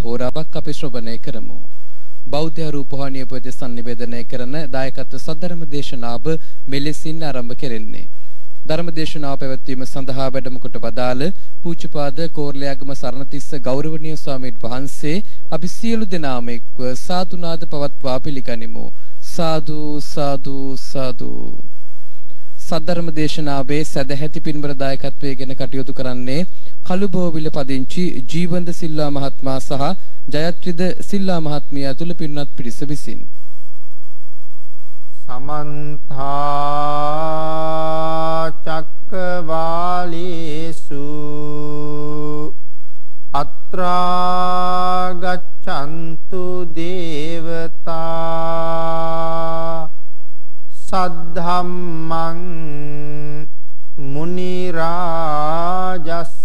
මෙතැන් සිට පුරා හෝරාවක් අපි ශ්‍රවණය කරමු. බෞද්ධ රූපවාහිනිය පොත සංනිවේදනය කරන දායකත්ව සද්ධර්ම දේශනාව මෙලෙසින් ආරම්භ කෙරෙන්නේ. ධර්ම දේශනාව පැවැත්වීම සඳහා වැඩම කොට වදාළ පූජ්‍යපාද කෝරළයාගම සරණතිස්ස ගෞරවනීය ස්වාමීන් වහන්සේ අපි සියලු දෙනාම එක්ව සාදුනාද පවත්වා පිළිගනිමු. සාදු සාදු සාදු සද්ධර්ම දේශනාවේ සදැහැති පින්බර දායකත්වයේ ගෙන කටයුතු කරන්නේ කළුබෝවිල පදිංචි ජීවන්ත සිල්වා මහත්මයා සහ ජයත්‍රිද සිල්වා මහත්මිය ඇතුළු පින්වත් පිරිස විසින්. සමන්තා චක්කවාලේසු අත්‍රා ගච්ඡන්තු දේවතා සද්ධම්මං මුනි රාජස්ස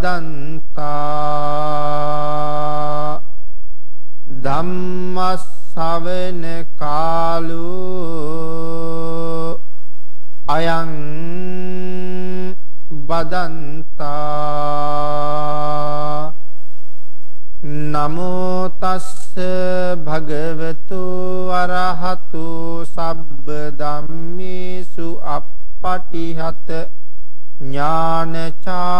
බදන්තා ධම්මස්සවන කාලෝ අයං බදන්තා නමෝ තස්ස භගවතු අරහතු සබ්බ ධම්මේසු අප්පටිහත ඥානචාරස්ස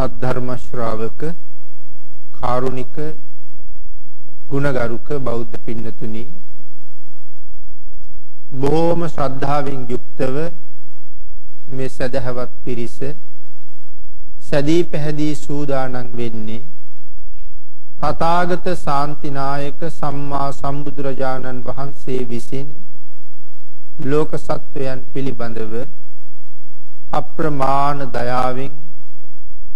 සද්ධර්ම ශ්‍රාවක කාරුණික ගුණගරුක බෞද්ධ පින්නතුනි බොහෝම ශ්‍රද්ධාවෙන් යුක්තව මේ සදහවත් පිරිස සැදී පැහැදී සූදානම් වෙන්නේ තථාගත ශාන්තිනායක සම්මා සම්බුදුරජාණන් වහන්සේ විසින් ලෝක සත්වයන් පිළිබඳව අප්‍රමාණ දයාවෙන්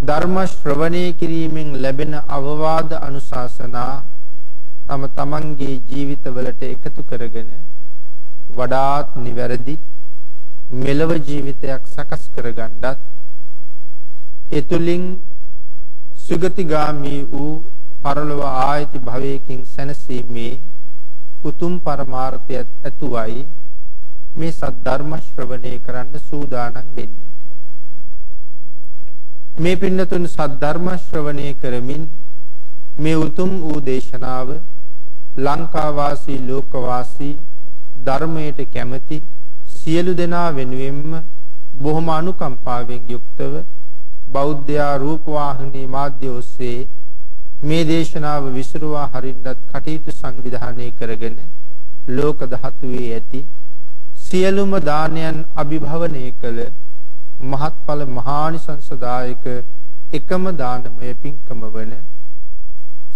ධර්ම ශ්‍රවණය කිරීමෙන් ලැබෙන අවවාද අනුශාසනා තම තමන්ගේ ජීවිතවලට එකතු කරගෙන වඩාත් නිවැරදි මෙලව ජීවිතයක් සකස් කරගන්නත් එතුලින් සුගතිගාමී වූ පරලොව ආයති භවයකින් සැනසීමේ උතුම් පරමාර්ථයත් ඇතුවයි මේ සද්ධර්ම ශ්‍රවණය කරන්න සූදානම් වෙන්නේ. මේ පින්නතුන් සද්ධර්ම ශ්‍රවණය කරමින් මේ උතුම් වූ දේශනාව ලංකා වාසී ලෝක වාසී ධර්මයට කැමති සියලු දෙනා වෙනුවෙන්ම බොහොම අනුකම්පාවෙන් යුක්තව බෞද්ධයා රූපවාහිනී මාධ්‍ය ඔස්සේ මේ දේශනාව විසිරුවා හරින්නත් කටයුතු සංවිධානය කරගෙන ලෝක ධාතුවේ ඇති සියලුම දානයන් අභිභවනය කළ මහත්ඵල මහානිසංසදායක එකම දානමය පින්කම වන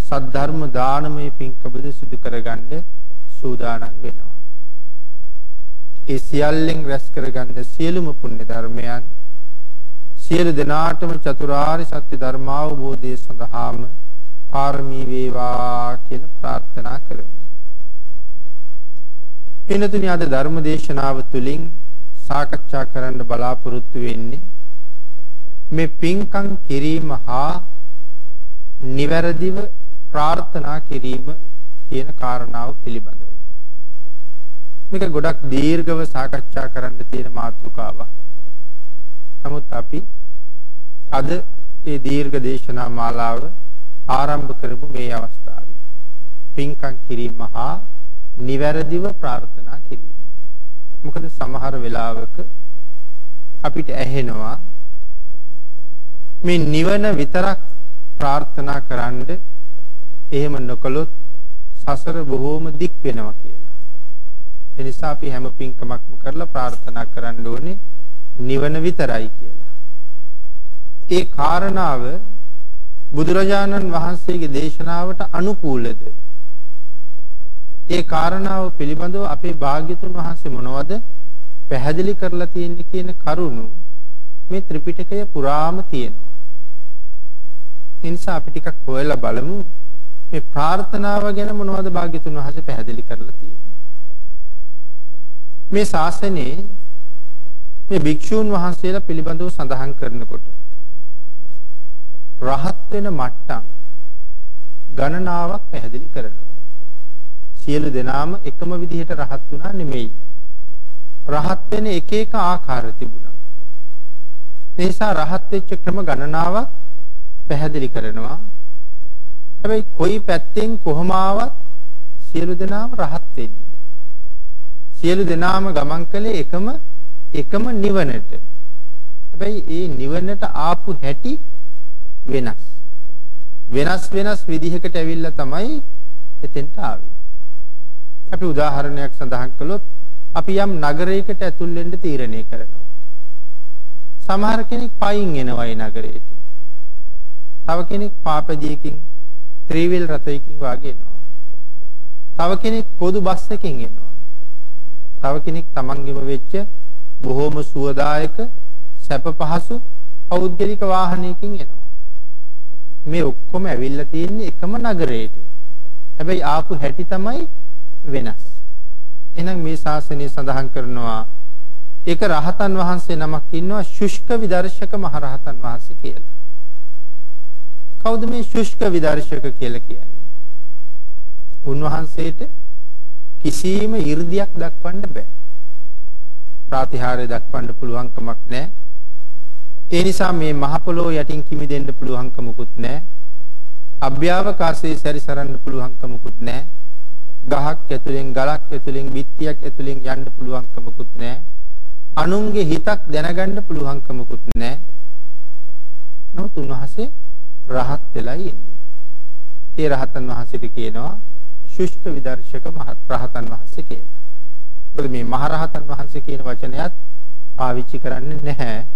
සද්ධර්ම දානමය පින්කමද සිදු කරගන්න සූදානම් වෙනවා. ඒ සියල්ලෙන් රැස් කරගන්න සියලුම පුණ්‍ය ධර්මයන් සියලු දෙනාටම චතුරාර්ය සත්‍ය ධර්මාවබෝධය සඳහාම පාරමී වේවා කියලා ප්‍රාර්ථනා කරමි. පින්තුනි අද ධර්ම දේශනාව තුළින් සාකච්ඡා කරන්න බලාපොරොත්තු වෙන්නේ මේ පින්කම් කිරීම හා නිවැරදිව ප්‍රාර්ථනා කිරීම කියන කාරණාව පිළිබඳව. මේක ගොඩක් දීර්ඝව සාකච්ඡා කරන්න තියෙන මාතෘකාවක්. නමුත් අපි අද මේ දීර්ඝ දේශනා මාලාව ආරම්භ කරමු මේ අවස්ථාවේ. පින්කම් කිරීම හා නිවැරදිව ප්‍රාර්ථනා කිරීම. මොකද සමහර වෙලාවක අපිට ඇහෙනවා මේ නිවන විතරක් ප්‍රාර්ථනා කරන්න එහෙම නොකළොත් සසර බොහෝම දික් වෙනවා කියලා. ඒ නිසා අපි හැම පින්කමක්ම කරලා ප්‍රාර්ථනා කරන්න ඕනේ නිවන විතරයි කියලා. ඒ කාරණාව බුදුරජාණන් වහන්සේගේ දේශනාවට අනුකූලද? ඒ කාරණාව පිළිබඳව අපේ භාග්‍යතුන් වහන්සේ මොනවද පැහැදිලි කරලා තියෙන්නේ කියන කරුණු මේ ත්‍රිපිටකය පුරාම තියෙනවා. ඒ නිසා අපි ටිකක් හොයලා බලමු මේ ප්‍රාර්ථනාව ගැන මොනවද භාග්‍යතුන් වහන්සේ පැහැදිලි කරලා තියෙන්නේ. මේ ශාසනයේ මේ භික්ෂූන් වහන්සේලා පිළිබඳව සඳහන් කරනකොට රහත් වෙන මට්ටම් ගණනාවක් පැහැදිලි කරනවා. සියලු දෙනාම එකම විදිහට රහත් වුණා නෙමෙයි. රහත් වෙන එක එක ආකාර තිබුණා. ඒ නිසා රහත් වෙච්ච ක්‍රම ගණනාවක් පැහැදිලි කරනවා. හැබැයි කොයි පැත්තෙන් කොහොම ආවත් සියලු දෙනාම රහත් වෙන්නේ. සියලු දෙනාම ගමන් කළේ එකම එකම නිවනට. හැබැයි ඒ නිවනට ආපු හැටි වෙනස්. වෙනස් වෙනස් විදිහකට ඇවිල්ලා තමයි එතෙන්ට ආවේ. අපි උදාහරණයක් සඳහන් කළොත් අපි යම් නගරයකට ඇතුල් වෙන්න තීරණය කරනවා. සමහර කෙනෙක් පයින් එනවා ඒ නගරයට. තව කෙනෙක් පාපදියකින් ත්‍රිවිල් රථයකින් වාගේ එනවා. තව කෙනෙක් පොදු බස් එකකින් එනවා. තව කෙනෙක් තමන්ගෙම වෙච්ච බොහොම සුවදායක සැප පහසු පෞද්ගලික වාහනයකින් එනවා. මේ ඔක්කොම ඇවිල්ලා තියෙන්නේ එකම නගරයට. හැබැයි ආපු හැටි තමයි වෙනස්. එහෙනම් මේ ශාසනය සඳහන් කරනවා ඒක රහතන් වහන්සේ නමක් ඉන්නවා ශුෂ්ක විදර්ශක මහරහතන් වහන්සේ කියලා. කවුද මේ ශුෂ්ක විදර්ශක කියලා කියන්නේ? උන්වහන්සේට කිසිම 이르දියක් දක්වන්න බෑ. ප්‍රාතිහාර්ය දක්වන්න පුළුවන් කමක් නැහැ. ඒ නිසා මේ මහ පොළොව යටින් කිමි දෙන්න පුළුවන් කමකුත් නැහැ. අභ්‍යවකාශයේ සැරිසරන්න පුළුවන් කමකුත් නැහැ. ගහක් ඇතුලෙන් ගලක් ඇතුලෙන් බිත්තියක් ඇතුලෙන් යන්න පුළුවන්කමකුත් නැහැ. අනුන්ගේ හිතක් දැනගන්න පුළුවන්කමකුත් නැහැ. නමුත් උන්වහන්සේ රහත් වෙලයි ඉන්නේ. ඒ රහතන් වහන්සේට කියනවා ශුෂ්ක විදර්ශක රහතන් වහන්සේ කියලා. මොකද මේ මහරහතන් වහන්සේ කියන වචනයත් පාවිච්චි කරන්නේ නැහැ.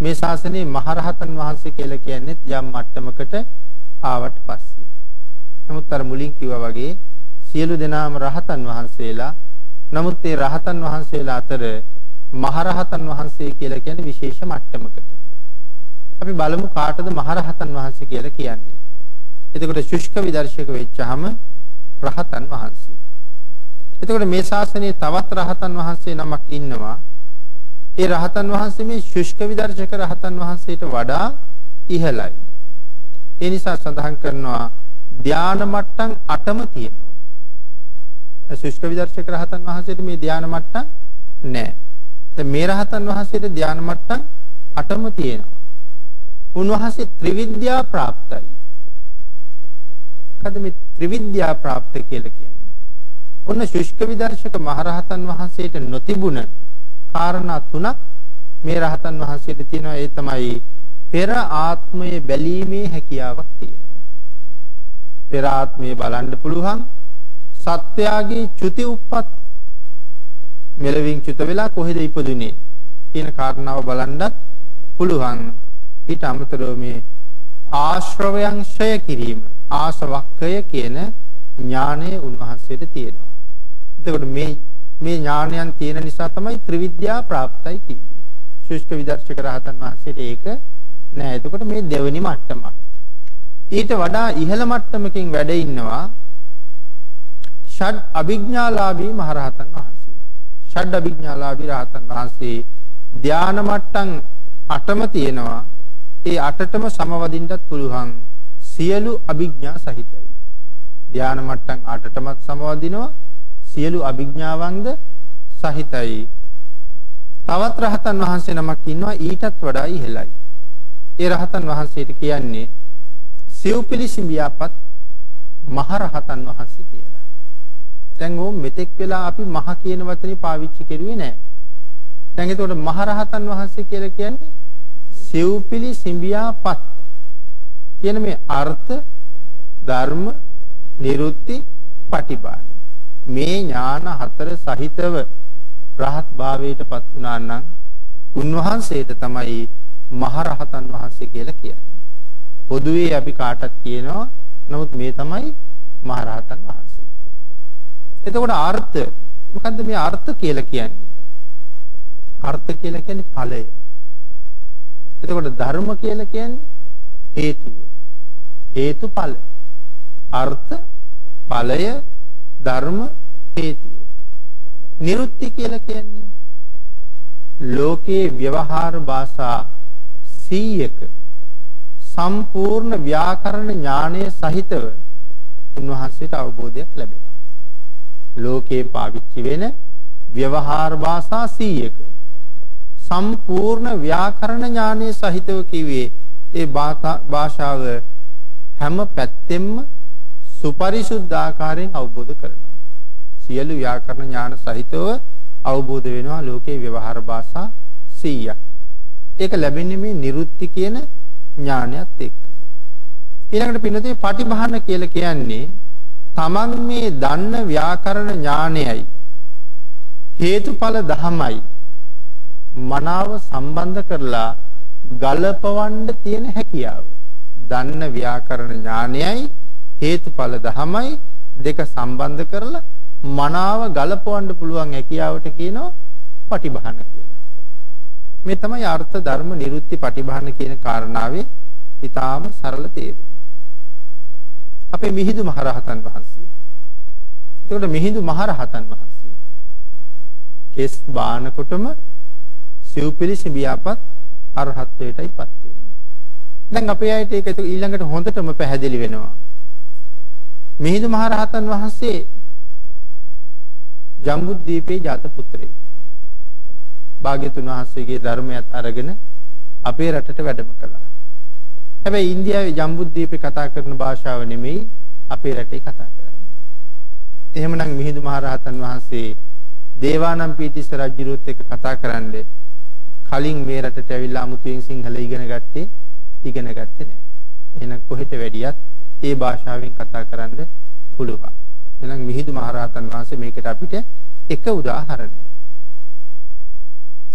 මේ ශාසනයේ මහරහතන් වහන්සේ කියලා කියන්නේ යම් මට්ටමකට ආවට පස්සේ. නමුත් අර මුලින් කිව්වා වගේ සියලු දෙනාම රහතන් වහන්සේලා. නමුත් ඒ රහතන් වහන්සේලා අතර මහරහතන් වහන්සේ කියලා කියන්නේ විශේෂ මට්ටමකට. අපි බලමු කාටද මහරහතන් වහන්සේ කියලා කියන්නේ. එතකොට ශුෂ්ක විදර්ශක වෙච්චාම රහතන් වහන්සේ. එතකොට මේ ශාසනයේ තවත් රහතන් වහන්සේ නමක් ඉන්නවා. ඒ රහතන් වහන්සේ මේ ශුෂ්ක විදර්ශක රහතන් වහන්සේට වඩා ඉහළයි. ඒ නිසා සඳහන් කරනවා ධාන මට්ටම් 8ම තියෙනවා. ශුෂ්ක විදර්ශක රහතන් වහන්සේට මේ ධාන මට්ටම් නැහැ. දැන් මේ රහතන් වහන්සේට ධාන මට්ටම් 8ම තියෙනවා. උන්වහන්සේ ත්‍රිවිද්‍යා પ્રાપ્તයි. කද මේ ත්‍රිවිද්‍යා પ્રાપ્ત කියලා කියන්නේ. ඔන්න ශුෂ්ක විදර්ශක මහරහතන් වහන්සේට නොතිබුණ කාරණා තුනක් මේ රහතන් වහන්සේට තියෙනවා. ඒ තමයි පෙර ආත්මයේ බැලීමේ හැකියාවක් තියෙනවා. පෙර ආත්මයේ බලන්න පුළුවන් සත්‍යයාගේ චුති උප්පත්ති මෙලවින් චුත වෙලා කොහෙද ඉපදුනේ කියන කාරණාව බලන්නත් පුළුවන් ඊට අමතරව මේ ආශ්‍රවයන් ඡය කිරීම ආසවක්කය කියන ඥානය උන්වහන්සේට තියෙනවා. එතකොට මේ මේ ඥානයන් තියෙන නිසා තමයි ත්‍රිවිද්‍යා ප්‍රාප්තයි කියන්නේ. ශුෂ්ක විදර්ශක රහතන් වහන්සේට ඒක නෑ. එතකොට මේ දෙවෙනි මට්ටමක්. ඊට වඩා ඉහළ මට්ටමකින් වැඩ ඉන්නවා ෂඩ් අභිඥාලාභී මහරහතන් වහන්සේ. ෂඩ් අභිඥාලාභී රහතන් වහන්සේ ධාන මට්ටම් 8ම තියෙනවා. ඒ 8ටම සමවදින්නත් පුළුවන්. සියලු අභිඥා සහිතයි. ධාන මට්ටම් 8ටමත් සමවදිනවා. සියලු අභිඥාවන්ද සහිතයි. තවත් රහතන් වහන්සේ නමක් ඉන්නවා ඊටත් වඩා ඉහළයි. ඒ රහතන් වහන්සේට කියන්නේ සිව්පිලිසිඹියාපත් මහරහතන් වහන්සේ කියලා. දැන් ඕම් මෙතෙක් වෙලා අපි මහ කියන වචනේ පාවිච්චි කරුවේ නැහැ. දැන් එතකොට මහරහතන් වහන්සේ කියලා කියන්නේ සිව්පිලිසිඹියාපත් කියන මේ අර්ථ ධර්ම නිරුත්ති පටිපාන මේ ඥාන හතර සහිතව රහත් භාවයටපත් වුණා නම් උන්වහන්සේට තමයි මහරහතන් වහන්සේ කියලා කියන්නේ. පොදුවේ අපි කාටත් කියනවා නමුත් මේ තමයි මහරහතන් වහන්සේ. එතකොට අර්ථ මොකද්ද මේ අර්ථ කියලා කියන්නේ? අර්ථ කියලා කියන්නේ ඵලය. එතකොට ධර්ම කියලා කියන්නේ හේතුව. හේතුඵල. අර්ථ ඵලය ධර්ම හේතුව. නිරුත්ති කියලා කියන්නේ ලෝකේ ව්‍යවහාර භාෂා 100ක සම්පූර්ණ ව්‍යාකරණ ඥානය සහිතව උන්වහන්සේට අවබෝධයක් ලැබෙනවා. ලෝකේ පාවිච්චි වෙන ව්‍යවහාර භාෂා 100ක සම්පූර්ණ ව්‍යාකරණ ඥානය සහිතව කිව්වේ ඒ භාෂාව හැම පැත්තෙම සුපරිසුද්ධ ආකාරයෙන් අවබෝධ කරනවා. සියලු ව්‍යාකරණ ඥාන සහිතව අවබෝධ වෙනවා ලෝකේ ව්‍යවහාර භාෂා 100ක්. ඒක ලැබෙන්නේ මේ නිරුත්ති කියන ඥානයත් එක්ක. ඊළඟට පින්නතේ පටිභාන කියලා කියන්නේ තමන් මේ දන්න ව්‍යාකරණ ඥානයයි හේතුඵල ධමයි මනාව සම්බන්ධ කරලා ගලපවන්න තියෙන හැකියාව. දන්න ව්‍යාකරණ ඥානයයි හේතුඵල ධමයි දෙක සම්බන්ධ කරලා මනාව ගලපවන්න පුළුවන් හැකියාවට කියනවා පටිභාන කියලා. මේ තමයි අර්ථ ධර්ම නිරුත්ති පටිභාන කියන කාරණාවේ ඊටාම සරල තේරුම. අපේ මිහිඳු මහරහතන් වහන්සේ. ඒකට මිහිඳු මහරහතන් වහන්සේ කෙස් බානකොටම සිව්පිලි සිඹියාපත් අරහත්ත්වයටයිපත් වෙන්නේ. දැන් අපේ අයට ඒක ඊළඟට හොඳටම පැහැදිලි වෙනවා. මිහිඳු මහරහතන් වහන්සේ ජම්බුද්දීපේ ජාත පුත්‍රයෙක්. භාග්‍යතුන් වහන්සේගේ ධර්මයත් අරගෙන අපේ රටට වැඩම කළා. හැබැයි ඉන්දියාවේ ජම්බුද්දීපේ කතා කරන භාෂාව නෙමෙයි අපේ රටේ කතා කරන්නේ. එහෙමනම් මිහිඳු මහරහතන් වහන්සේ දේවානම් පීතිස්ස රජුරුත් එක්ක කතා කරන්නේ කලින් මේ රටට ඇවිල්ලා අමුතුවෙන් සිංහල ඉගෙන ගත්තේ ඉගෙන ගත්තේ නැහැ. එහෙනම් කොහෙට වැඩියත් ඒ භාෂාවෙන් කතා කරන්න පුළුවන්. එහෙනම් මිහිඳු මහරහතන් වහන්සේ මේකට අපිට එක උදාහරණයක්.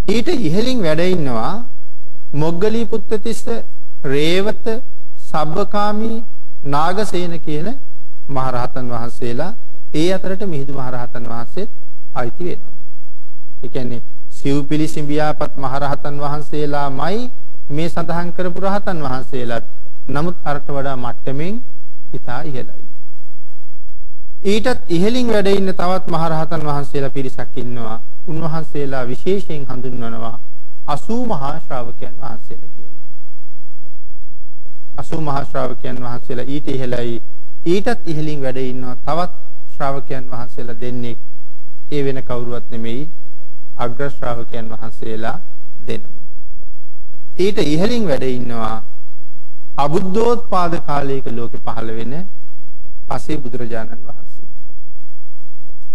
ඊට ඉහළින් වැඩ ඉන්නවා මොග්ගලී පුත්තිස්ස රේවත සබ්බකාමී නාගසේන කියන මහරහතන් වහන්සේලා ඒ අතරට මිහිඳු මහරහතන් වහන්සේත් අයිති වෙනවා. ඒ කියන්නේ සිව්පිලි සිඹියාපත් මහරහතන් වහන්සේලාමයි මේ සඳහන් කරපු රහතන් වහන්සේලාත් නමුත් අරට වඩා මට්ටමින් ඉතා ඉහළයි. ඊටත් ඉහළින් වැඩ ඉන්න තවත් මහරහතන් වහන්සේලා පිරිසක් ඉන්නවා. උන්වහන්සේලා විශේෂයෙන් හඳුන්වනවා 80 මහා ශ්‍රාවකයන් වහන්සේලා කියලා. 80 මහා ශ්‍රාවකයන් වහන්සේලා ඊට ඉහළයි ඊටත් ඉහළින් වැඩ ඉන්නවා තවත් ශ්‍රාවකයන් වහන්සේලා දෙන්නේ ඒ වෙන කවුරුවත් නෙමෙයි අග්‍ර ශ්‍රාවකයන් වහන්සේලා දෙනම. ඊට ඉහළින් වැඩ ඉන්නවා අබුද්ධෝත්පාද කාලයක ලෝකෙ පහළ වෙන පසේ බුදුරජාණන් වහන්සේ.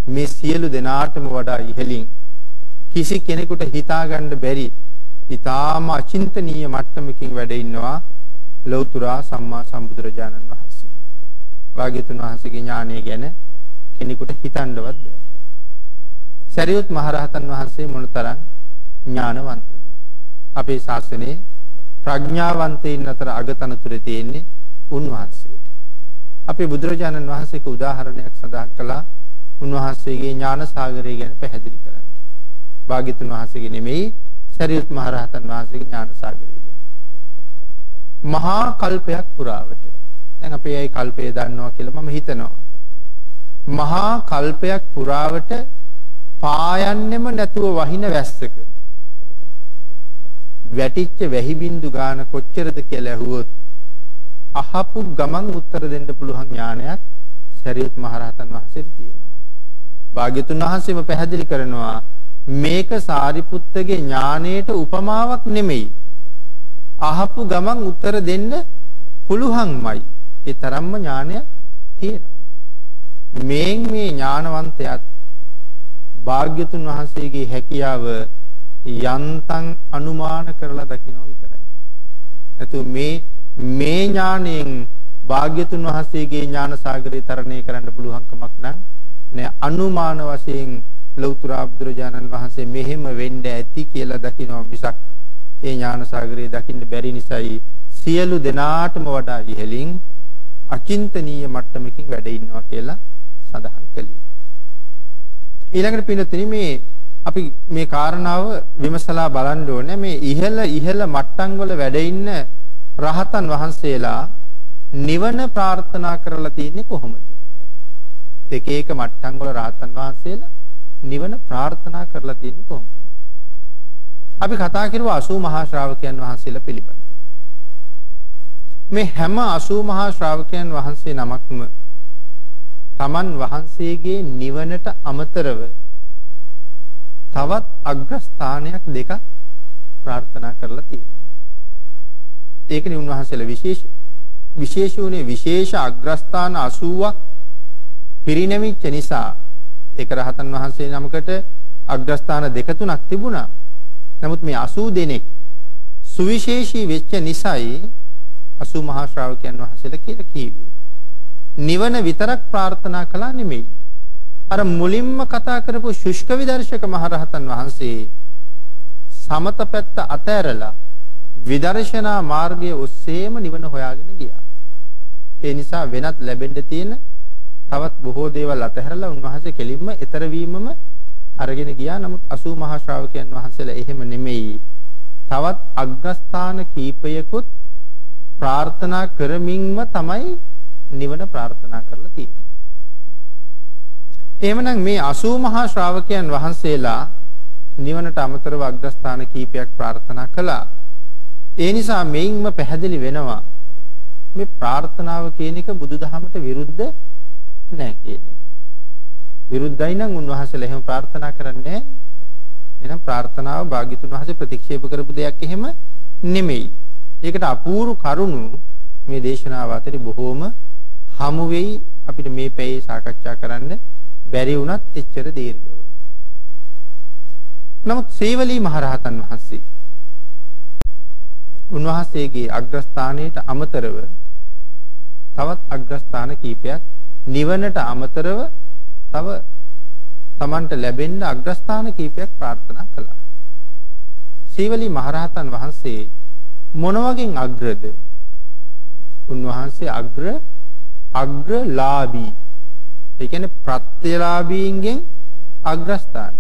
මේ සියලු දෙනාටම වඩා ඉහළින් කිසි කෙනෙකුට හිතාගන්න බැරි ඊටාම අචින්තනීය මට්ටමකින් වැඩ ඉන්නවා ලෞතුරා සම්මා සම්බුදුරජාණන් වහන්සේ. වාග්යතුන් වහන්සේගේ ඥානය ගැන කෙනෙකුට හිතන්නවත් බෑ. සරියුත් මහරහතන් වහන්සේ මොනතරම් ඥානවන්තද? අපේ ශාසනයේ ප්‍රඥාවන්තයින් අතර අගතනතුරේ තියෙන්නේ උන්වහන්සේට. අපේ බුදුරජාණන් වහන්සේක උදාහරණයක් සඳහන් කළා උන්වහන්සේගේ ඥාන සාගරය ගැන පැහැදිලි කරන්න. භාග්‍යතුන් වහන්සේගේ නෙමෙයි සරියුත් මහරහතන් වහන්සේගේ ඥාන සාගරය ගැන. මහා කල්පයක් පුරාවට දැන් අපි ඒ කල්පය දන්නවා කියලා මම හිතනවා. මහා කල්පයක් පුරාවට පායන්නෙම නැතුව වහින වැස්සක වැටිච්ච වැහි බින්දු ගාන කොච්චරද කියලා ඇහුවොත් අහපු ගමන් උත්තර දෙන්න පුළුවන් ඥානයක් සරියුත් මහරහතන් වහන්සේට තියෙනවා. භාග්‍යතුන් වහන්සේම පැහැදිලි කරනවා මේක සාරිපුත්තගේ ඥානයට උපමාවක් නෙමෙයි. අහපු ගමන් උත්තර දෙන්න පුළුවන්මයි. ඒ තරම්ම ඥානයක් තියෙනවා. මේන් මේ ඥානවන්තයත් භාග්‍යතුන් වහන්සේගේ හැකියාව යන්තම් අනුමාන කරලා දකිනවා විතරයි. නැතු මේ මේ ඥාණයෙන් භාග්‍යතුන් වහන්සේගේ ඥාන සාගරය තරණය කරන්න පුළුවන්කමක් නෑ අනුමාන වශයෙන් ලෞතර බුදුරජාණන් වහන්සේ මෙහෙම වෙන්න ඇති කියලා දකිනවා මිසක් ඒ ඥාන සාගරය දකින්න බැරි නිසායි සියලු දෙනාටම වඩා ඉහළින් අචින්තනීය මට්ටමකින් වැඩ ඉන්නවා කියලා සඳහන් කළේ. ඊළඟට පින්නතුනි මේ අපි මේ කාරණාව විමසලා බලන්න ඕනේ මේ ඉහළ ඉහළ මට්ටම් වල වැඩ ඉන්න රහතන් වහන්සේලා නිවන ප්‍රාර්ථනා කරලා තියෙන්නේ කොහොමද? එක එක මට්ටම් වල රහතන් වහන්සේලා නිවන ප්‍රාර්ථනා කරලා තියෙන්නේ කොහොමද? අපි කතා කරුවා 80 මහා ශ්‍රාවකයන් වහන්සේලා පිළිබඳව. මේ හැම 80 මහා ශ්‍රාවකයන් වහන්සේ නමක්ම තමන් වහන්සේගේ නිවනට අමතරව තවත් අග්‍රස්ථානයක් දෙකක් ප්‍රාර්ථනා කරලා තියෙනවා. ඒකනේ උන්වහන්සේලා විශේෂ විශේෂ උනේ විශේෂ අග්‍රස්ථාන 80ක් පිරිනැමිච්ච නිසා ඒක රහතන් වහන්සේ නමකට අග්‍රස්ථාන දෙක තුනක් තිබුණා. නමුත් මේ 80 දෙනෙක් සුවිශේෂී වෙච්ච නිසායි 80 මහා ශ්‍රාවකයන් වහන්සේලා කියලා කිව්වේ. නිවන විතරක් ප්‍රාර්ථනා කළා නෙමෙයි. අර මුලින්ම කතා කරපු ශුෂ්ක විදර්ශක මහරහතන් වහන්සේ සමත පැත්ත අතෑරලා විදර්ශනා මාර්ගයේ ඔස්සේම නිවන හොයාගෙන ගියා. ඒ නිසා වෙනත් ලැබෙන්න තියෙන තවත් බොහෝ දේවල් අතහැරලා උන්වහන්සේ කෙලින්ම ඊතර වීමම අරගෙන ගියා. නමුත් 80 මහා ශ්‍රාවකයන් වහන්සේලා එහෙම නෙමෙයි. තවත් අග්‍රස්ථාන කීපයකුත් ප්‍රාර්ථනා කරමින්ම තමයි නිවන ප්‍රාර්ථනා කරලා තියෙන්නේ. එහෙමනම් මේ 80 මහා ශ්‍රාවකයන් වහන්සේලා නිවනට අමතරව අග්‍රස්ථාන කීපයක් ප්‍රාර්ථනා කළා. ඒ නිසා මේින්ම පැහැදිලි වෙනවා මේ ප්‍රාර්ථනාව කියන එක බුදුදහමට විරුද්ධ නැහැ කියන එක. විරුද්ධයි නම් උන්වහන්සේලා එහෙම ප්‍රාර්ථනා කරන්නේ එහෙනම් ප්‍රාර්ථනාව භාග්‍යතුන් වහන්සේ ප්‍රතික්ෂේප කරපු දෙයක් එහෙම නෙමෙයි. ඒකට අපූර්ව කරුණු මේ දේශනාව අතරේ බොහෝම හමු වෙයි අපිට මේ පැයේ සාකච්ඡා කරන්න බැරි වුණත් එච්චර දීර්ඝව. නමුත් සේවලී මහරහතන් වහන්සේ උන්වහන්සේගේ අග්‍රස්ථානයට අමතරව තවත් අග්‍රස්ථාන කීපයක් නිවනට අමතරව තව තමන්ට ලැබෙන්න අග්‍රස්ථාන කීපයක් ප්‍රාර්ථනා කළා. සීවලී මහරහතන් වහන්සේ මොන වගේ අග්‍රද? උන්වහන්සේ අග්‍ර අග්‍රලාභී ඒ කියන්නේ ප්‍රත්‍යලාභීන්ගෙන් අග්‍රස්ථානය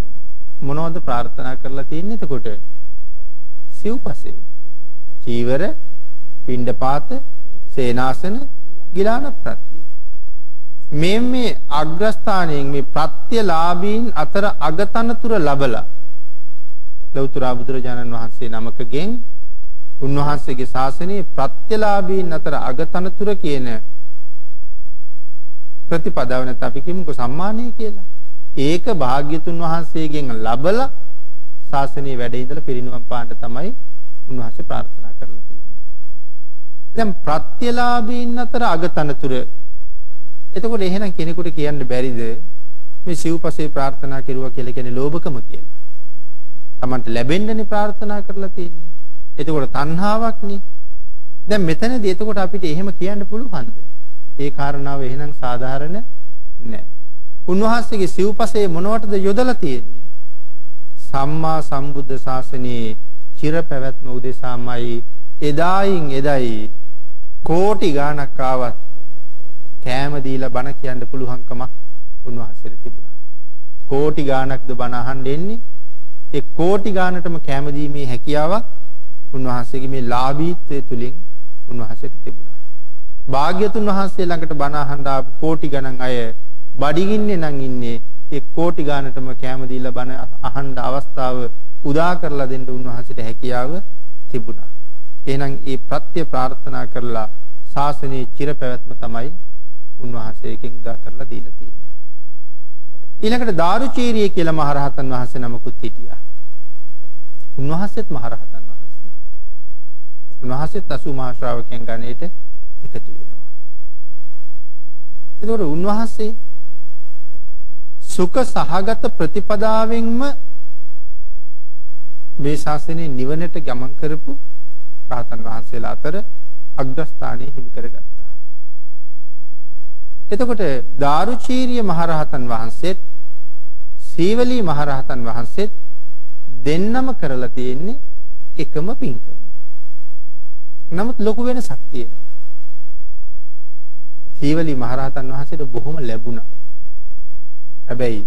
මොනවද ප්‍රාර්ථනා කරලා තියෙන්නේ එතකොට සිව්පසේ චීවර, පිණ්ඩපාත, සේනාසන, ගිලාන ප්‍රත්‍ය. මේ මේ අග්‍රස්ථානයෙන් මේ ප්‍රත්‍යලාභීන් අතර අගතනතුර ලබලා ලෞතර බුදුරජාණන් වහන්සේ නමකගෙන් උන්වහන්සේගේ ශාසනයේ ප්‍රත්‍යලාභීන් අතර අගතනතුර කියන ප්‍රතිපදාව නැත්නම් අපි කියමුකෝ සම්මානය කියලා. ඒක භාග්‍යතුන් වහන්සේගෙන් ලබලා ශාසනයේ වැඩ ඉඳලා පිරිනිවන් පාන්න තමයි උන්වහන්සේ ප්‍රාර්ථනා කරලා තියෙන්නේ. දැන් ප්‍රත්‍යලාභීන් අතර අගතනතුර එතකොට එහෙනම් කෙනෙකුට කියන්න බැරිද මේ සිව්පසේ ප්‍රාර්ථනා කෙරුවා කියලා කියන්නේ ලෝභකම කියලා. Tamanට ලැබෙන්නනේ ප්‍රාර්ථනා කරලා තියෙන්නේ. එතකොට තණ්හාවක් නේ. දැන් මෙතනදී එතකොට අපිට එහෙම කියන්න පුළුවන්ද? ඒ කාරණාව එහෙනම් සාධාරණ නෑ. උන්වහන්සේගේ සිව්පසේ මොනවටද යොදලා තියෙන්නේ? සම්මා සම්බුද්ධ ශාසනයේ චිර පැවැත්ම උදෙසාමයි එදායින් එදයි කෝටි ගාණක් ආවත් කෑම දීලා බණ කියන්න පුළුවන්කමක් උන්වහන්සේට තිබුණා. කෝටි ගාණක්ද බණ අහන්න එන්නේ ඒ කෝටි ගාණටම කැම දීමේ හැකියාවක් උන්වහන්සේගේ මේ ලාභීත්වය තුලින් උන්වහන්සේට තිබුණා. භාග්‍යතුන් වහන්සේ ළඟට බණ අහන්න ආපු කෝටි ගණන් අය බඩගින්නේ නම් ඉන්නේ ඒ කෝටි ගාණටම කැම දීලා බණ අහන්න අවස්ථාව උදා කරලා දෙන්න උන්වහන්සේට හැකියාව තිබුණා. එහෙනම් ඒ ප්‍රත්‍ය ප්‍රාර්ථනා කරලා ශාසනයේ චිර පැවැත්ම තමයි උන්වහන්සේගෙන් උදා කරලා දීලා තියෙන්නේ. ඊළඟට දාරුචීරිය කියලා මහරහතන් වහන්සේ නමකුත් හිටියා. උන්වහන්සේත් මහරහතන් වහන්සේ. උන්වහන්සේත් 80 මහා ශ්‍රාවකයන් ගණයට එකතු වෙනවා. ඒතකොට උන්වහන්සේ සුඛ සහගත ප්‍රතිපදාවෙන්ම මේ ශාසනයේ නිවනට ගමන් කරපු රහතන් වහන්සේලා අතර අග්‍රස්ථානයේ හිමි කරගත්තා. එතකොට දාරුචීරිය මහරහතන් වහන්සේත් සීවලී මහරහතන් වහන්සේත් දෙන්නම කරලා තියෙන්නේ එකම පින්කම. නමුත් ලොකු වෙනසක් තියෙනවා. සීවලී මහරහතන් වහන්සේට බොහොම ලැබුණා. හැබැයි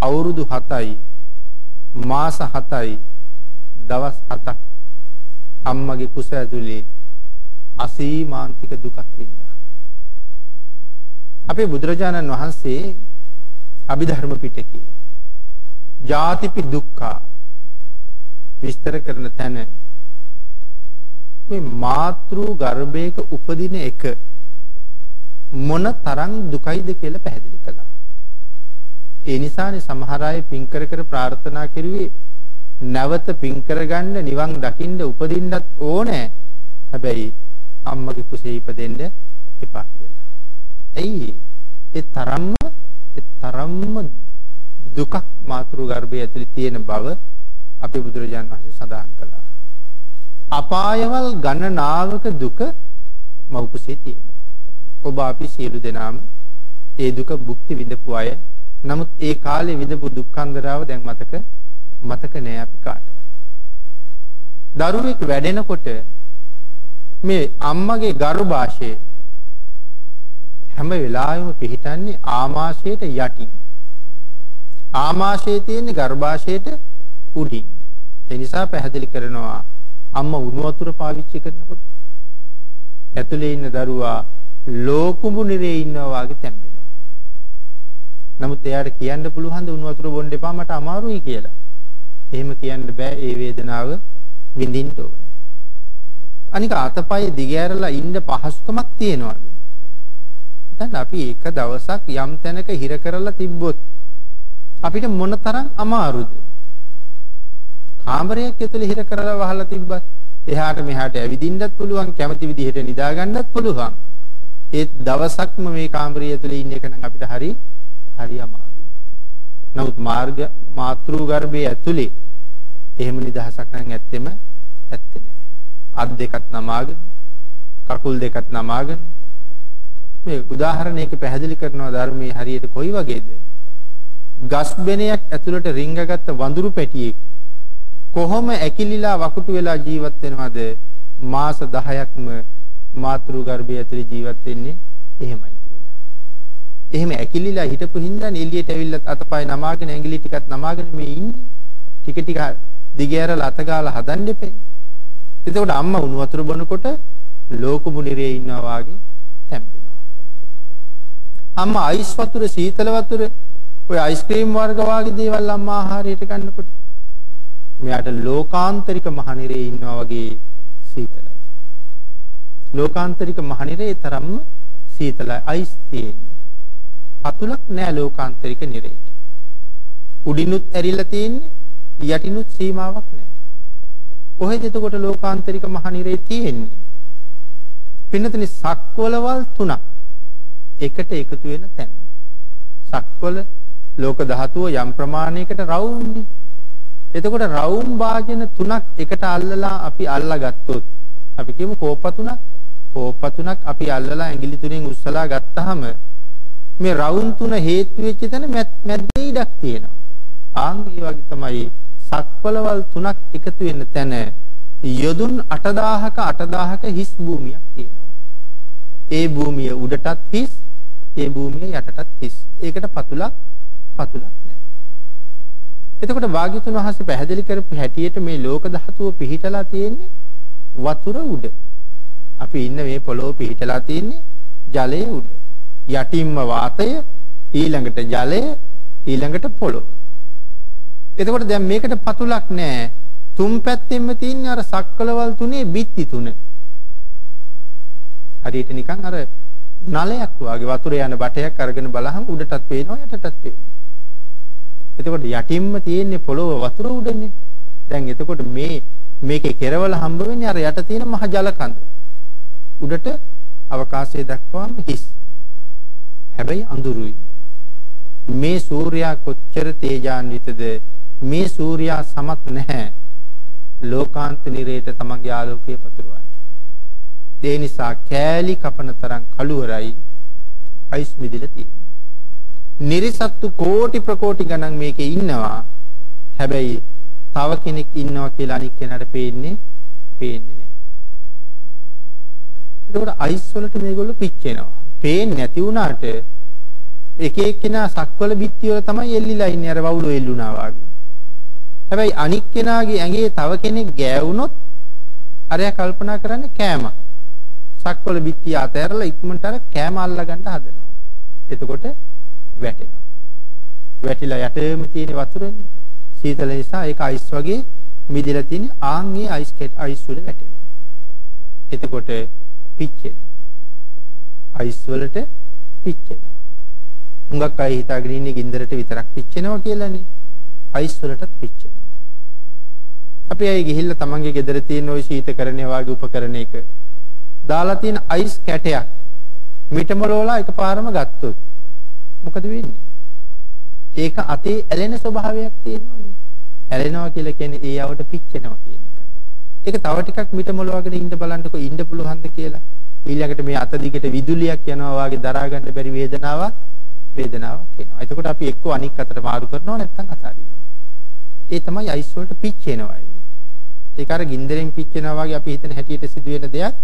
අවුරුදු 7යි මාස 7යි දවස් 7ක් අම්මගේ කුස ඇතුලේ අසීමාන්තික දුකක් වින්දා. අපේ බුදුරජාණන් වහන්සේ අභිධර්ම පිටකේ ජාතිපි දුක්ඛ විස්තර කරන තැන මේ මාතෘ ගර්භයක උපදින එක මොන තරම් දුකයිද කියලා පැහැදිලි කළා. ඒ නිසානේ සමහර අය පින් කර කර ප්‍රාර්ථනා කරුවේ නැවත පින් කරගන්න නිවන් දකින්න උපදින්නත් ඕනේ. හැබැයි අම්මගේ කුසේ ඉපදෙන්න එපා කියලා. ඇයි? ඒ තරම්ම ඒ තරම්ම දුකක් මාතෘ ගර්භය ඇතුලේ තියෙන බව අපේ බුදුරජාන් වහන්සේ සඳහන් කළා. අපායවල් ගණනාවක දුක මව්කුසේ තියෙනවා. ඔබ අපි සියලු දෙනාම ඒ දුක භුක්ති විඳපු අය. නමුත් ඒ කාලේ විඳපු දුක්ඛන්දරාව දැන් මතක මතක නෑ අපි කාටවත්. දරුවෙක් වැඩෙනකොට මේ අම්මගේ ගර්භාෂයේ හැම වෙලාවෙම පිහිටන්නේ ආමාශයට යටින්. ආමාශයේ තියෙන ගර්භාෂයට උඩින්. ඒ නිසා පැහැදිලි කරනවා අම්මා උණු වතුර පාවිච්චි කරනකොට ඇතුලේ ඉන්න දරුවා ලෝකුඹු නිරේ ඉන්නවා වගේ තැම්බෙනවා. නමුත් එයාට කියන්න පුළුවන් ද උණු වතුර බොන්න එපා මට අමාරුයි කියලා. එහෙම කියන්න බෑ ඒ වේදනාව විඳින්න ඕනේ. අනික අතපය දිගෑරලා ඉන්න පහසුකමක් තියෙනවද? දැන් අපි එක දවසක් යම් තැනක හිර කරලා තිබ්බොත් අපිට මොනතරම් අමාරුද? කාමරයක් ඇතුලේ හිර කරලා වහලා තිබ්බත් එහාට මෙහාට ඇවිදින්නත් පුළුවන් කැමති විදිහට නිදා ගන්නත් පුළුවන්. ඒ දවසක්ම මේ කාමරය ඇතුලේ ඉන්න එක නම් අපිට හරි හරි අමාරුයි. නමුත් මාර්ග මාතෘ ගර්භයේ ඇතුලේ එහෙම නිදහසක් නම් ඇත්තෙම ඇත්තේ නෑ. අත් දෙකත් නමාගෙන කකුල් දෙකත් නමාගෙන මේ උදාහරණයක පැහැදිලි කරනවා ධර්මයේ හරියට කොයි වගේද? ගස් බෙනයක් ඇතුළට රිංගගත්ත වඳුරු පැටියෙක් කොහොම ඇකිලිලා වකුටු වෙලා ජීවත් වෙනවද? මාස 10ක්ම මාතෘ ගර්භය ඇතුලේ ජීවත් වෙන්නේ එහෙමයි කියලා. එහෙම ඇකිලිලා හිටපු හින්දා එළියට ඇවිල්ලා අතපය නමාගෙන ඇඟිලි ටිකක් නමාගෙන මේ ඉන්නේ. ටික ටික දිගෑරලා අතගාලා හදන්න එපේ. නමුත් එයාට කියන්න පුළුවන් ද උණු වතුර බොන්න එපා මට අමාරුයි කියලා. එතකොට අම්මා උණු වතුර බොනකොට ලෝකමු නිරේ ඉන්නවා වාගේ තැම්බෙනවා. අම්මා අයිස් වතුර සීතල වතුර ඔය අයිස්ක්‍රීම් වර්ග වාගේ දේවල් අම්මා ආහාරයට ගන්නකොට මෙයාට ලෝකාන්තරික මහනිරේ ඉන්නවා වගේ සීතලයි. ලෝකාන්තරික මහනිරේ තරම්ම සීතලයි අයිස් තියෙන්නේ. පතුලක් නෑ ලෝකාන්තරික නිරේට. උඩිනුත් ඇරිලා තියෙන්නේ යටිනුත් සීමාවක් නෑ. කොහෙද එතකොට ලෝකාන්තරික මහනිරේ තියෙන්නේ? පින්නතනි සක්වලවල් තුනක් එකට එකතු වෙන තැන. සක්වල ලෝක ධාතුව යම් ප්‍රමාණයකට රවුම්නේ. එතකොට රවුම් වාජන තුනක් එකට අල්ලලා අපි අල්ලගත්තොත් අපි කියමු කෝප තුනක් කෝප තුනක් අපි අල්ලලා ඇඟිලි තුනෙන් උස්සලා ගත්තාම මේ රවුම් තුන හේතු වෙච්ච තැන මැද්දේ ඉඩක් තියෙනවා. ආන් ඒ වගේ තමයි සක්වලවල් තුනක් එකතු වෙන තැන යොදුන් 8000ක 8000ක හිස් භූමියක් තියෙනවා. ඒ භූමිය උඩටත් හිස්, ඒ භූමිය යටටත් හිස්. ඒකට පතුලක් පතුලක් නැහැ. එතකොට වාග්යතුන් වහන්සේ පැහැදිලි කරපු හැටියට මේ ලෝක ධාතුව පිහිටලා තියෙන්නේ වතුර උඩ. අපි ඉන්න මේ පොළොව පිහිටලා තියෙන්නේ ජලයේ උඩ. යටින්ම වාතය, ඊළඟට ජලය, ඊළඟට පොළොව. එතකොට දැන් මේකට පතුලක් නැහැ. තුන් පැත්තෙන්ම තියෙන අර සක්වලවල් තුනේ බිත්ති තුන. හරියට නිකන් අර නලයක් වගේ වතුර යන බටයක් අරගෙන බලහම උඩටත් පේනවා යටටත් පේනවා. එතකොට යටින්ම තියෙන්නේ පොළොව වතුර උඩනේ. දැන් එතකොට මේ මේකේ කෙරවල හම්බ වෙන්නේ අර යට තියෙන මහ ජල කඳ. උඩට අවකාශය දක්වාම හිස්. හැබැයි අඳුරුයි. මේ සූර්යා කොච්චර තේජාන්විතද මේ සූර්යා සමත් නැහැ ලෝකාන්ත නිරේට තමන්ගේ ආලෝකය පතුරවන්න. ඒ නිසා කෑලි කපන තරම් කළුවරයි අයිස් මිදිලා තියෙන්නේ. නිරිසත්තු කෝටි ප්‍රකෝටි ගණන් මේකේ ඉන්නවා. හැබැයි තව කෙනෙක් ඉන්නවා කියලා අනික් කෙනාට පේන්නේ පේන්නේ නැහැ. එතකොට අයිස් වලට මේගොල්ලෝ පිච්චෙනවා. පේන්නේ නැති වුණාට එක එක්කෙනා සක්වල බිත්ති වල තමයි එල්ලිලා ඉන්නේ අර වවුලෝ එල්ලුණා වගේ. හැබැයි අනික් කෙනාගේ ඇඟේ තව කෙනෙක් ගෑවුනොත් අරයා කල්පනා කරන්නේ කෑම. සක්වල බිත්තිය අතහැරලා ඉක්මනට අර කෑම අල්ලගන්න හදනවා. එතකොට වැටෙනවා. වැටිලා යටේම තියෙන වතුරනේ. සීතල නිසා ඒක අයිස් වගේ මිදලා තියෙන ආන්ගේ අයිස් කැට් අයිස් වල වැටෙනවා. එතකොට පිච්චෙනවා. අයිස් වලට පිච්චෙනවා. හුඟක් අය හිතාගෙන ඉන්නේ ගින්දරට විතරක් පිච්චෙනවා කියලානේ. අයිස් වලටත් පිච්චෙනවා. අපි අය ගිහිල්ලා තමන්ගේ ගෙදර තියෙන ওই සීතකරණය වගේ උපකරණයක දාලා තියෙන අයිස් කැටයක් මිටමලෝලා එකපාරම ගත්තොත් මොකද වෙන්නේ? ඒක අතේ ඇලෙන ස්වභාවයක් තියෙනවනේ. ඇලෙනවා කියලා කියන්නේ ඒ යවට පිච්චෙනවා කියන එකයි. ඒක තව ටිකක් මිටමලවගෙන ඉන්න බලන්නකො ඉන්න පුළුවන්ද කියලා. ඊළඟට මේ අත දිගට විදුලියක් යනවා වගේ දරා ගන්න බැරි වේදනාවක් වේදනාවක් එනවා. එතකොට අපි එක්ක අනික් අතට මාරු කරනවා නැත්නම් අතාරිනවා. ඒ තමයි අයිස් වලට පිච්චෙනවයි. ඒක අර ගින්දරෙන් පිච්චෙනවා වගේ අපි හිතන හැටියට සිදුවෙන දෙයක්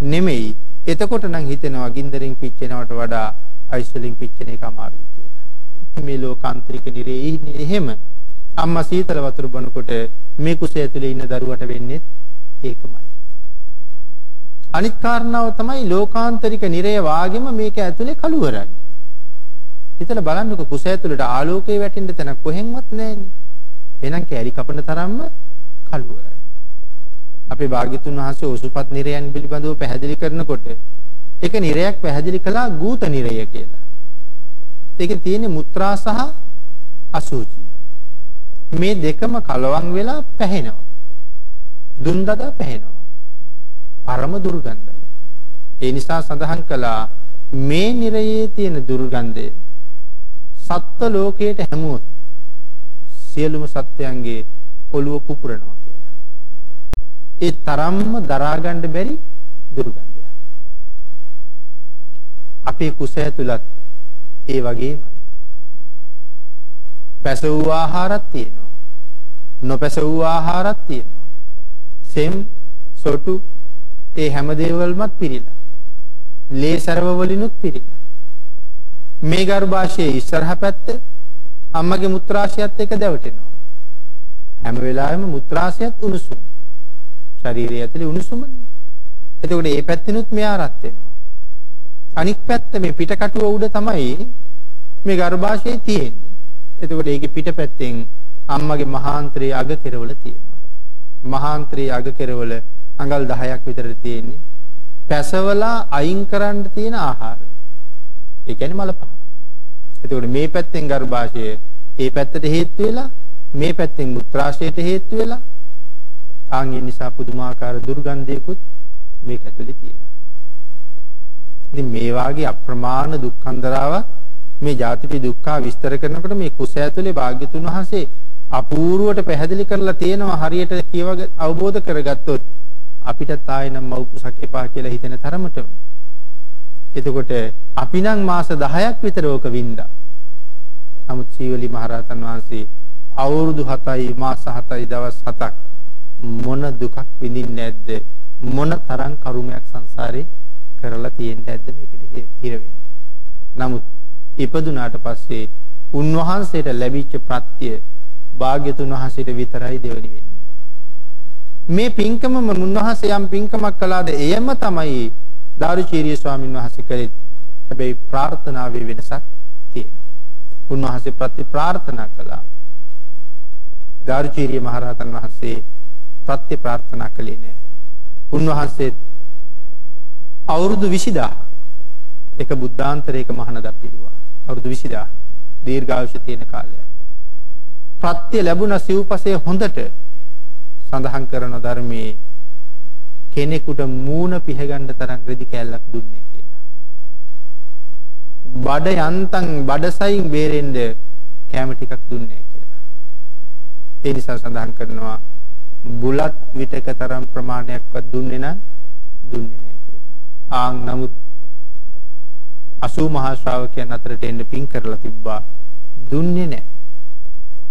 නෙමෙයි. එතකොට නම් හිතෙනවා ගින්දරෙන් පිච්චෙනවට වඩා අයිස් වලින් පිච්චෙන එක අමාරුයි කියලා. මේ ලෝකාන්තරික නිරේ ඉන්නේ එහෙම. අම්මා සීතල වතුර බොනකොට මේ කුසය ඇතුලේ ඉන්න දරුවට වෙන්නේ ඒකමයි. අනිත් කාරණාව තමයි ලෝකාන්තරික නිරය වාගෙම මේක ඇතුලේ කළුවරයි. හිතලා බලන්නකො කුසය ඇතුලට ආලෝකය වැටෙන්න තැන කොහෙන්වත් නැහැනේ. එහෙනම් කැරි කපන තරම්ම කළුවරයි. අපේ භාග්‍යතුන් වහන්සේ ඔසුපත් නිරයන් පිළිබඳව පැහැදිලි කරනකොට ඒක නිරයක් පැහැදිලි කළා ගූත නිරය කියලා. ඒකේ තියෙන මුත්‍රා සහ අසුචි. මේ දෙකම කලවම් වෙලා පැහෙනවා. දුන්දද පැහෙනවා. පරම දුර්ගන්ධයි. ඒ නිසා සඳහන් කළා මේ නිරයේ තියෙන දුර්ගන්ධය සත්ත්ව ලෝකයට හැමුවොත් සියලුම සත්වයන්ගේ ඔළුව පුපුරනවා. ඒ තරම්ම දරා ගන්න බැරි දුර්ගන්ධයක්. අපේ කුසය තුලත් ඒ වගේමයි. පැසවූ ආහාරත් තියෙනවා. නොපැසවූ ආහාරත් තියෙනවා. සෙම් සොටු ඒ හැම දේවල්මත් පිරීලා. ලේ සරව වලිනුත් පිරීලා. මේ ගර්භාෂයේ ඉස්සරහ පැත්ත අම්මගේ මුත්‍රාශයත් එක්ක දැවටෙනවා. හැම වෙලාවෙම මුත්‍රාශයත් උණුසුම්. ශරීරය ඇතුලේ උණුසුමනේ. එතකොට මේ පැත්තෙනුත් මෙයා රත් වෙනවා. අනික් පැත්ත මේ පිටකටුව උඩ තමයි මේ ගර්භාෂයේ තියෙන්නේ. එතකොට ඒකේ පිටපැත්තෙන් අම්මගේ මහාන්තරයේ අග කෙරවල තියෙනවා. මහාන්තරයේ අග කෙරවල අඟල් 10ක් විතර තියෙන්නේ. පැසවලා අයින් කරන්න තියෙන ආහාර. ඒ කියන්නේ මල පහ. එතකොට මේ පැත්තෙන් ගර්භාෂය ඒ පැත්තට හේතු වෙලා මේ පැත්තෙන් මුත්‍රාශයට හේතු වෙලා ආන් ඒ නිසා පුදුමාකාර දුර්ගන්ධයකුත් මේක ඇතුලේ තියෙනවා. ඉතින් මේ වාගේ අප්‍රමාණ දුක්ඛන්දරාවක් මේ ජාතිපි දුක්ඛ විස්තර කරනකොට මේ කුස ඇතුලේ භාග්‍යතුන් වහන්සේ අපූර්වට පැහැදිලි කරලා තියෙනවා හරියට කියව අවබෝධ කරගත්තොත් අපිට ආයෙනම් මව් කුසක් එපා කියලා හිතෙන තරමටම. එතකොට අපි නම් මාස 10ක් විතර ඕක වින්දා. නමුත් සීවලි මහරහතන් වහන්සේ අවුරුදු 7යි මාස 7යි දවස් 7ක් මොන දුකක් විඳින්නේ නැද්ද? මොන තරම් කරුමයක් සංසාරේ කරලා තියෙන්නේ නැද්ද මේකට හිර වෙන්න. නමුත් ඉපදුනාට පස්සේ උන්වහන්සේට ලැබිච්ච ප්‍රත්‍ය භාග්‍යතුන් වහන්සේට විතරයි දෙවනි වෙන්නේ. මේ පින්කමම මුන්වහන්සේ යම් පින්කමක් කළාද එයම තමයි දාරුචීරිය ස්වාමීන් වහන්සේ කළේ. හැබැයි ප්‍රාර්ථනාවේ වෙනසක් තියෙනවා. උන්වහන්සේ ප්‍රති ප්‍රාර්ථනා කළා. දාරුචීරිය මහරහතන් වහන්සේ ප්‍රති ප්‍රාර්ථනා කළේ නෑ. උන්වහන්සේ අවුරුදු 20000 එක බුද්ධාන්තරයක මහානදක් පිළිවා. අවුරුදු 20000 දීර්ඝායුෂ තියෙන කාලයක්. ප්‍රත්‍ය ලැබුණ සිව්පසේ හොඳට සඳහන් කරන ධර්මයේ කෙනෙකුට මූණ පිහගන්න තරම් රෙදි කෑල්ලක් දුන්නේ කියලා. බඩ යන්තම් බඩසයින් බේරෙන්න කැම ටිකක් දුන්නේ කියලා. ඒ නිසා සඳහන් කරනවා බුලත් විටක තරම් ප්‍රමාණයක්වත් දුන්නේ නම් දුන්නේ නැහැ කියලා. ආන් නමුත් 80 මහා ශ්‍රාවකයන් අතරට එන්න පින් කරලා තිබ්බා දුන්නේ නැහැ.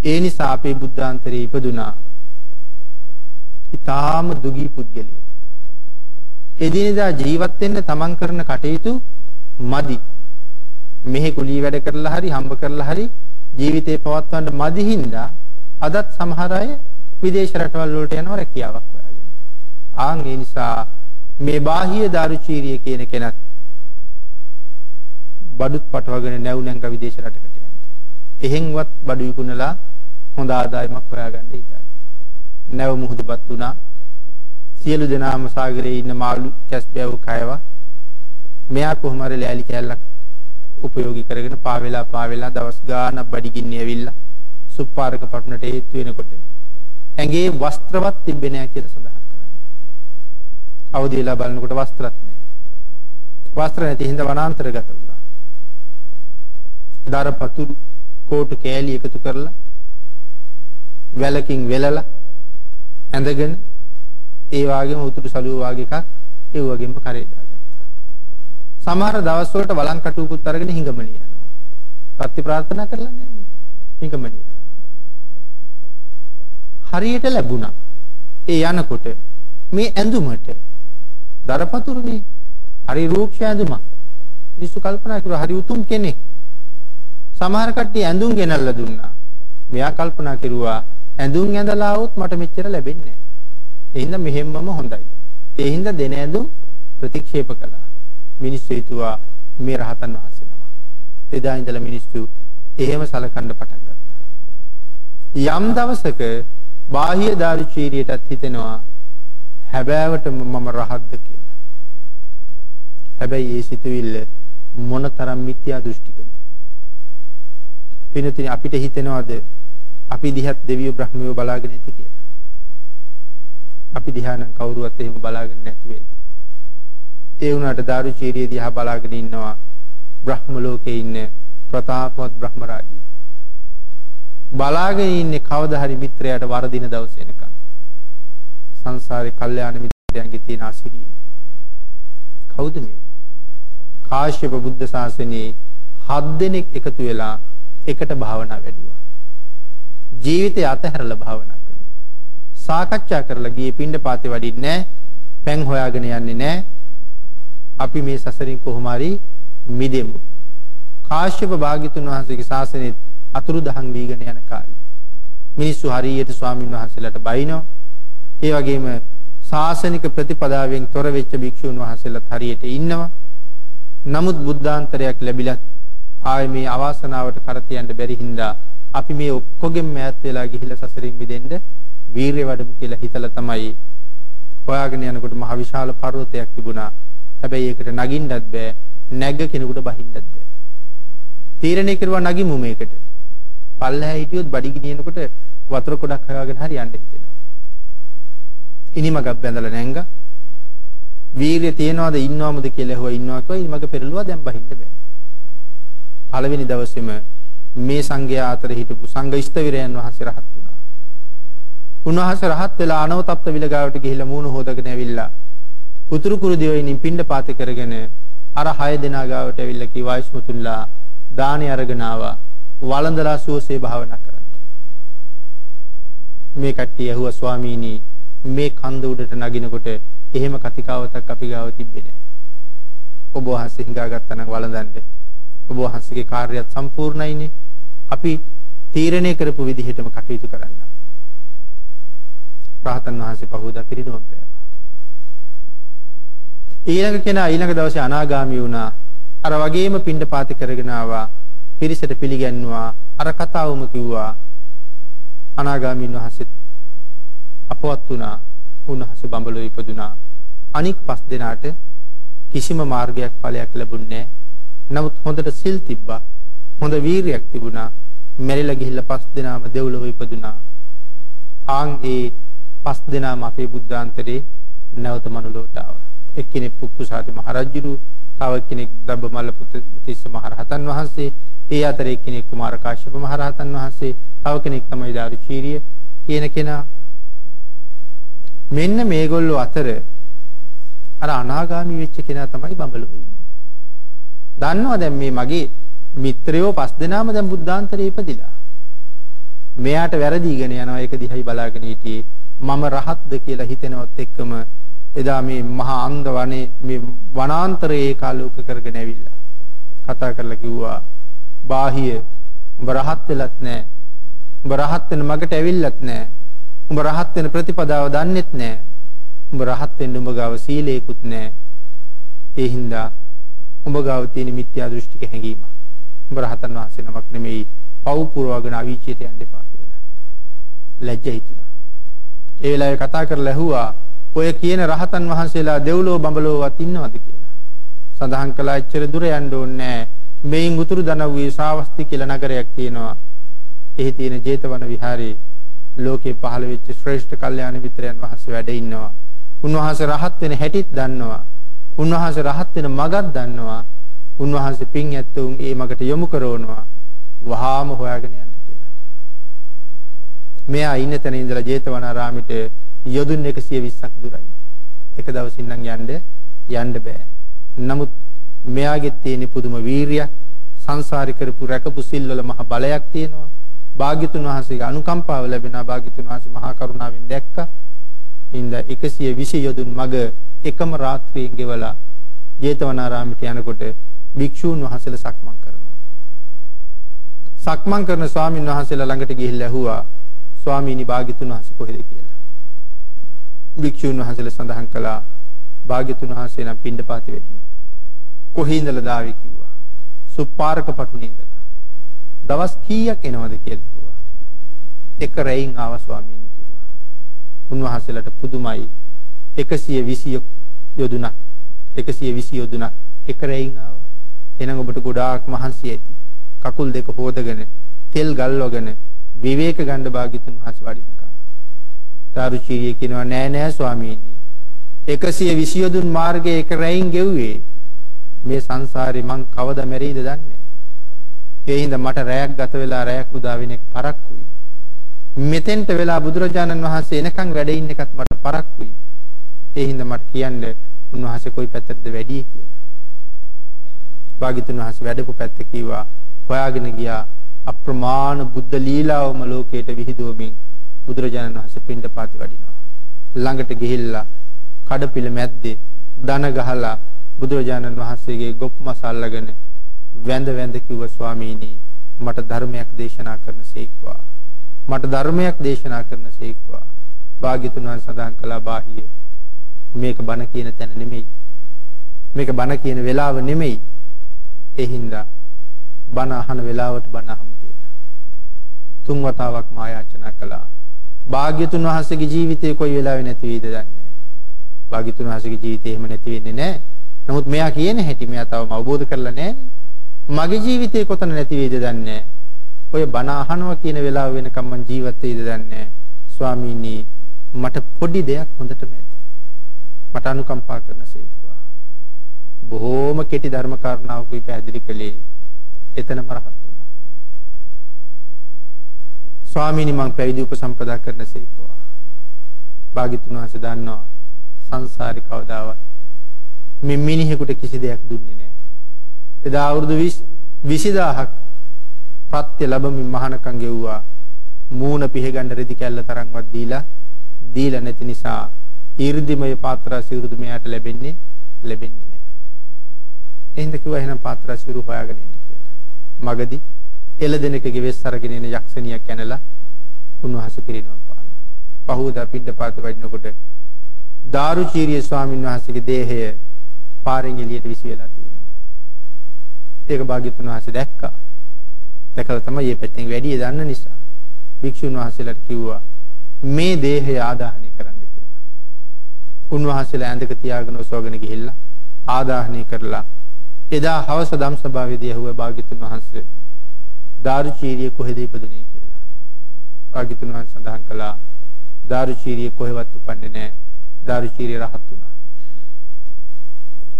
ඒ නිසා අපේ බුද්ධාන්තරයේ ඉපදුනා ඊටාම දුගී පුද්ගලයෙක්. එදිනෙදා ජීවත් වෙන්න තමන් කරන කටයුතු මදි. මෙහි කුලී වැඩ කරලා හරි හම්බ කරලා හරි ජීවිතේ පවත්වන්න මදි හින්දා අදත් සමහර අය විදේශ රටවල් වලට යනවා රැකියාවක් හොයාගෙන. ආන් ඒ නිසා මේ බාහිය දාරුචීරිය කියන කෙනත් බඩුත් පටවගෙන නැව් නැංග විදේශ රටකට යන්න. එහෙන්වත් බඩු විකුණලා හොඳ ආදායමක් හොයාගන්න හිතන්නේ. නැව මුහුදුපත් වුණා. සියලු දෙනාම සාගරයේ ඉන්න මාළු කැස්බෑව කයවා මෙයා කොහොම හරි ලෑලි කෑල්ලක් උපයෝගී කරගෙන පාවෙලා පාවෙලා දවස් ගාණක් බඩගින්නේ ඇවිල්ලා සුප්පාරක පටුනට හේතු වෙනකොට ඇඟේ වස්ත්‍රවත් තිබෙන්නේ නැහැ කියලා සඳහන් කරන්නේ. අවදි වෙලා බලනකොට වස්ත්‍රත් නැහැ. වස්ත්‍ර නැති හින්දා වනාන්තරගත වුණා. දරපතු කෝටු කෑලි එකතු කරලා වැලකින් වෙලලා ඇඳගෙන ඒ වගේම උතුරු සළුව වගේ එකක් ඒ වගේම කරේ දාගත්තා. සමහර දවස් වලට වළං කටුකුත් අරගෙන හිඟමණිය යනවා. ප්‍රති ප්‍රාර්ථනා කරලා නැහැ. හිඟමණිය යනවා. හරියට ලැබුණා. ඒ යනකොට මේ ඇඳුමට දරපතුරුනේ හරි රූක්ෂ ඇඳුමක්. මිනිස්සු කල්පනා කරුවා හරි උතුම් කෙනෙක්. සමහර කට්ටිය ඇඳුම් ගෙනල්ලා දුන්නා. මෙයා කල්පනා කරුවා ඇඳුම් ඇඳලා આવොත් මට මෙච්චර ලැබෙන්නේ නැහැ. ඒ හින්දා මෙහෙම්මම හොඳයි. ඒ හින්දා දෙන ඇඳුම් ප්‍රතික්ෂේප කළා. මිනිස්සු හිතුවා මේ රහතන් වහන්සේ නම. එදා ඉඳලා මිනිස්සු එහෙම සලකන්න පටන් ගත්තා. යම් දවසක බාහ්‍ය දාරුචීරියටත් හිතෙනවා හැබෑවටම මම රහත්ද කියලා. හැබැයි ඒ සිතුවිල්ල මොනතරම් මිත්‍යා දෘෂ්ටිකද? පිනතින් අපිට හිතෙනවද අපි දිහත් දෙවියෝ බ්‍රහ්මියෝ බලාගෙන ඇති කියලා. අපි දිහා නම් කවුරුවත් එහෙම බලාගෙන නැති වෙයි. ඒ වුණාට දාරුචීරිය දිහා බලාගෙන ඉන්නවා බ්‍රහ්ම ලෝකේ ඉන්න ප්‍රතාපවත් බ්‍රහ්ම රාජ්‍යය. බලාගෙන ඉන්නේ කවදා හරි මිත්‍රයාට වරදින දවස එනකන්. සංසාරේ කල්යාණ මිත්‍රයන්ගේ තියෙන අසිරිය. කවුද මේ? කාශ්‍යප බුද්ධ ශාසනයේ හත් දෙනෙක් එකතු වෙලා එකට භාවනා වැඩුවා. ජීවිතය අතහැරලා භාවනා කරනවා. සාකච්ඡා කරලා ගියේ පින්ඩ පාතේ වඩින්නේ නැහැ. පෙන් හොයාගෙන යන්නේ නැහැ. අපි මේ සසරින් කොහොම හරි මිදෙමු. කාශ්‍යප භාග්‍යතුන් වහන්සේගේ ශාසනයේ අතුරුදහන් වීගෙන යන කාලේ මිනිස්සු හරියට ස්වාමින් වහන්සේලාට බයිනවා. ඒ වගේම ශාසනික ප්‍රතිපදාවෙන් තොර වෙච්ච භික්ෂුන් වහන්සේලාත් හරියට ඉන්නවා. නමුත් බුද්ධාන්තරයක් ලැබිලත් ආයේ මේ අවාසනාවට කර තියන්න බැරි හින්දා අපි මේ ඔක්කොගෙම මෑත් වෙලා ගිහිල්ලා සසරින් මිදෙන්න වීරිය වඩමු කියලා හිතලා තමයි හොයාගෙන යනකොට මහ විශාල පර්වතයක් තිබුණා. හැබැයි ඒකට නගින්නත් බෑ. නැග්ග කෙනෙකුට බහින්නත් බෑ. තීරණය කරුවා නගිමු මේකට. පල්ලෙහා හිටියොත් බඩි ගිනිනකොට වතුර කොටක් හොයාගෙන හරි යන්න හිතෙනවා. ඉනිමගක් බැඳලා නැංගා. වීරිය තියනවාද ඉන්නවමද කියලා හොය ඉන්නවා කිව්වා ඉනිමග පෙරළුවා දැන් බහින්න බෑ. පළවෙනි දවසේම මේ සංඝයා අතර හිටපු සංඝ ඉස්තවිරයන් වහන්සේ රහත් වුණා. උන්වහන්සේ රහත් වෙලා අනවතප්ත විලගාවට ගිහිල්ලා මූණ හොදගෙන ඇවිල්ලා උතුරු කුරු දිවයිනින් පිණ්ඩ පාත කරගෙන අර 6 දෙනා ගාවට ඇවිල්ලා කී වායස්මතුල්ලා දානි අරගෙන ආවා වළඳලා සුවසේ භාවනා කරන්න. මේ කට්ටිය ඇහුවා ස්වාමීනි මේ කන්ද උඩට නගිනකොට එහෙම කතිකාවතක් අපි ගාව තිබ්බේ නැහැ. ඔබ වහන්සේ හිඟාගත්තා නම් වළඳන්න. ඔබ වහන්සේගේ කාර්යයත් සම්පූර්ණයිනේ. අපි තීරණය කරපු විදිහටම කටයුතු කරන්න. රහතන් වහන්සේ පහුදා පිරිනොම් පෑවා. ඊළඟ කෙනා ඊළඟ දවසේ අනාගාමී වුණා. අර වගේම පින්ඩ පාති කරගෙන ආවා. පිරිසට පිළිගන්නවා. අර කතාවම කිව්වා. අනාගාමීන් වහන්සේ අපවත් වුණා. උන්වහන්සේ බඹලෝ ඉපදුනා. අනික් පස් දෙනාට කිසිම මාර්ගයක් ඵලයක් ලැබුණේ නමුත් හොඳට සිල් තිබ්බා. හොඳ වීරියක් තිබුණා. මැරිලා ගිහිල්ලා පස් දෙනාම දෙව්ලොව ඉපදුනා. ආන් ඒ පස් දෙනාම අපේ බුද්ධාන්තරේ නැවත මනුලොවට ආවා. එක්කෙනෙක් පුක්කුසාති මහරජුරු, තව කෙනෙක් දබ්බමල්ල පුතිස්ස මහරහතන් වහන්සේ, ඒ අතර එක්කෙනෙක් කුමාර කාශ්‍යප මහරහතන් වහන්සේ, තව කෙනෙක් තමයි දාරුචීරිය කියන කෙනා. මෙන්න මේගොල්ලෝ අතර අර අනාගාමී වෙච්ච කෙනා තමයි බඹලෝ ඉන්නේ. දන්නවා දැන් මේ මගේ මිත්‍රයෝ පස් දෙනාම දැන් බුද්ධාන්තරේ ඉපදිලා. මෙයාට වැරදීගෙන යනවා ඒක දිහයි බලාගෙන හිටියේ මම රහත්ද කියලා හිතෙනවත් එක්කම එදා මේ මහා අන්ධ වනේ මේ වනාන්තරයේ කාලෝක කරගෙන ඇවිල්ලා කතා කරලා කිව්වා බාහිය. උඹ රහත් වෙලත් නැහැ උඹ රහත් වෙන මගට ඇවිල්ලත් නැහැ උඹ රහත් වෙන ප්‍රතිපදාව දන්නෙත් නැහැ උඹ රහත් වෙන්න උඹ ගාව සීලේකුත් නැහැ ඒ හින්දා උඹ ගාව තියෙන මිත්‍යා දෘෂ්ටික හැඟීමක් උඹ රහතන් වහන්සේ නමක් නෙමෙයි පව් පුරවගෙන අවීචයට යන්න එපා කියලා. ලැජ්ජ හිතුණා. ඒ වෙලාවේ කතා කරලා ඇහුවා ඔය කියන රහතන් වහන්සේලා දෙව්ලෝ බඹලෝවත් ඉන්නවද? කියලා. සඳහන් කළා එච්චර දුර යන්න ඕනේ නැහැ. මේන් උතුරු දනව්වේ ශ්‍රාවස්ති කියලා නගරයක් තියෙනවා. එහි තියෙන ජේතවන විහාරේ ලෝකේ පහළ වෙච්ච ශ්‍රේෂ්ඨ කල්යාණ මිත්‍රයන් වහන්සේ වැඩ ඉන්නවා. උන්වහන්සේ රහත් වෙන හැටිත් දන්නවා. උන්වහන්සේ රහත් වෙන මගක් දන්නවා. උන්වහන්සේ පින් ඇත්තුන් ඒ මගට යොමු කරවනවා. වහාම හොයාගෙන යන්න කියලා. මෙයා ඉන්න තැන ඉඳලා ජේතවනාරාමෙට යොදුන් 120ක් දුරයි. එක දවසින් නම් යන්න යන්න බෑ. නමුත් මෙයාගේ තියෙන පුදුම වීරියක් සංසාරي කරපු රැකපු සිල්වල මහ බලයක් තියෙනවා. භාග්‍යතුන් වහන්සේගේ අනුකම්පාව ලැබෙනා භාග්‍යතුන් වහන්සේ මහා කරුණාවෙන් දැක්කා. ඉඳ 120 යොදුන් මග එකම රාත්‍රියෙන් ගෙවලා ජේතවනාරාමයට යනකොට භික්ෂූන් වහන්සේලා සක්මන් කරනවා. සක්මන් කරන ස්වාමින් වහන්සේලා ළඟට ගිහිල්ලා ඇහුවා ස්වාමීනි භාග්‍යතුන් වහන්සේ කොහෙද කියලා. භික්ෂුන් වහන්සේලා සඳහන් කළා භාග්‍යතුන් වහන්සේ නම් පින්ඩපාති වැඩි. කොහේ ඉඳලා දාවි කිව්වා. සුපාරක පටුනේ ඉඳලා. දවස් කීයක් එනවද කියලා කිව්වා. එක රැයින් ආවා ස්වාමීනි කිව්වා. උන්වහන්සේලාට පුදුමයි 120 යොදුනක් 120 යොදුනක් එක රැයින් ආවා. එහෙනම් ඔබට ගොඩාක් මහන්සි ඇති. කකුල් දෙක හොදගෙන තෙල් ගල්වගෙන විවේක ගන්න භාග්‍යතුන් වහන්සේ වඩිනකම් තාරුචීරිය කියනවා නෑ නෑ ස්වාමීනි 120 යොදුන් මාර්ගයේ එක රැයින් ගෙව්වේ මේ සංසාරේ මං කවදා මැරෙයිද දන්නේ? ඒ හින්දා මට රැයක් ගත වෙලා රැයක් උදා වෙන එක පරක්කුයි මෙතෙන්ට වෙලා බුදුරජාණන් වහන්සේ එනකන් වැඩ ඉන්න එකත් මට පරක්කුයි ඒ හින්දා මට කියන්න උන්වහන්සේ කොයි පැත්තටද වැඩි කියලා. භාග්‍යතුන් වහන්සේ වැඩපු පැත්ත කිව්වා හොයාගෙන ගියා අප්‍රමාණ බුද්ධ ලීලාවම ලෝකයට විහිදුවමින් බුදුරජාණන් වහන්සේ පිණ්ඩපාති වඩිනවා. ළඟට ගිහිල්ලා කඩපිල මැද්දේ දන ගහලා බුදුරජාණන් වහන්සේගේ ගොප් මස අල්ලගෙන වැඳ වැඳ කිව්ව ස්වාමීනි මට ධර්මයක් දේශනා කරන සේක්වා. මට ධර්මයක් දේශනා කරන සේක්වා. භාග්‍යතුන් වහන්සේ සඳහන් කළා බාහිය මේක බණ කියන තැන නෙමෙයි. මේක බණ කියන වෙලාව නෙමෙයි. ඒ හින්දා බණ අහන වෙලාවට බණ අහමු කියලා. තුන් වතාවක් මා යාචනා කළා. භාග්‍යතුන් වහන්සේගේ ජීවිතේ කොයි වෙලාවෙ නැති වෙයිද දන්නේ නැහැ. භාග්‍යතුන් වහන්සේගේ ජීවිතේ එහෙම නැති වෙන්නේ නැහැ. නමුත් මෙයා කියන හැටි මෙයා තවම අවබෝධ කරලා නැහැ. මගේ ජීවිතේ කොතන නැති වෙයිද දන්නේ නැහැ. ඔය බණ අහනවා කියන වෙලාව වෙනකම් මං ජීවත් වෙයිද දන්නේ නැහැ. ස්වාමීනි මට පොඩි දෙයක් හොඳටම ඇති. මට අනුකම්පා කරන සේක්වා. බොහෝම කෙටි ධර්ම කාරණාවකුයි පැහැදිලි කළේ. එතනම රහත් වුණා. ස්වාමීනි මං පැවිදි උපසම්පදා කරන සේක්වා. භාග්‍යතුන් වහන්සේ දන්නවා සංසාරේ කවදාවත් මේ මිනිහෙකුට කිසි දෙයක් දුන්නේ නැහැ. එදා අවුරුදු 20000ක් ප්‍රත්‍ය ලැබමින් මහානකම් ගෙව්වා. මූණ පිහගන්න රෙදි කැල්ල තරම්වත් දීලා දීලා නැති නිසා ඊර්දිමය පාත්‍රා සිවුරුදු මෙයාට ලැබෙන්නේ ලැබෙන්නේ නැහැ. එහෙනම් කිව්වා එහෙනම් පාත්‍රා සිවුරු හොයාගෙන ඉන්න කියලා. මගදී එළදෙනකගේ වෙස් අරගෙන එන යක්ෂණියක් ඇනලා උන්වහන්සේ පිරිනවම් පානවා. පහුවදා පිටපාත වඩිනකොට දාරුචීරිය ස්වාමීන් වහන්සේගේ දේහය පාරෙන් එළියට විසි වෙලා තියෙනවා. ඒක භාග්‍යතුන් වහන්සේ දැක්කා. දැකලා තමයි මේ පැත්තෙන් වැඩි දන්න නිසා භික්ෂුන් වහන්සේලාට කිව්වා මේ දේහය ආදාහනය කරන්න කියලා. උන්වහන්සේලා ඇඳක තියාගෙන ඔසවගෙන ගිහිල්ලා ආදාහනය කරලා එදා හවස ධම්සභාවේදී ඇහුව භාග්‍යතුන් වහන්සේ දාරුචීරිය කොහෙද ඉපදුනේ කියලා. භාග්‍යතුන් වහන්සේ සඳහන් කළා දාරුචීරිය කොහෙවත් උපන්නේ නැහැ. දාරුචීරිය රහත් වුණා.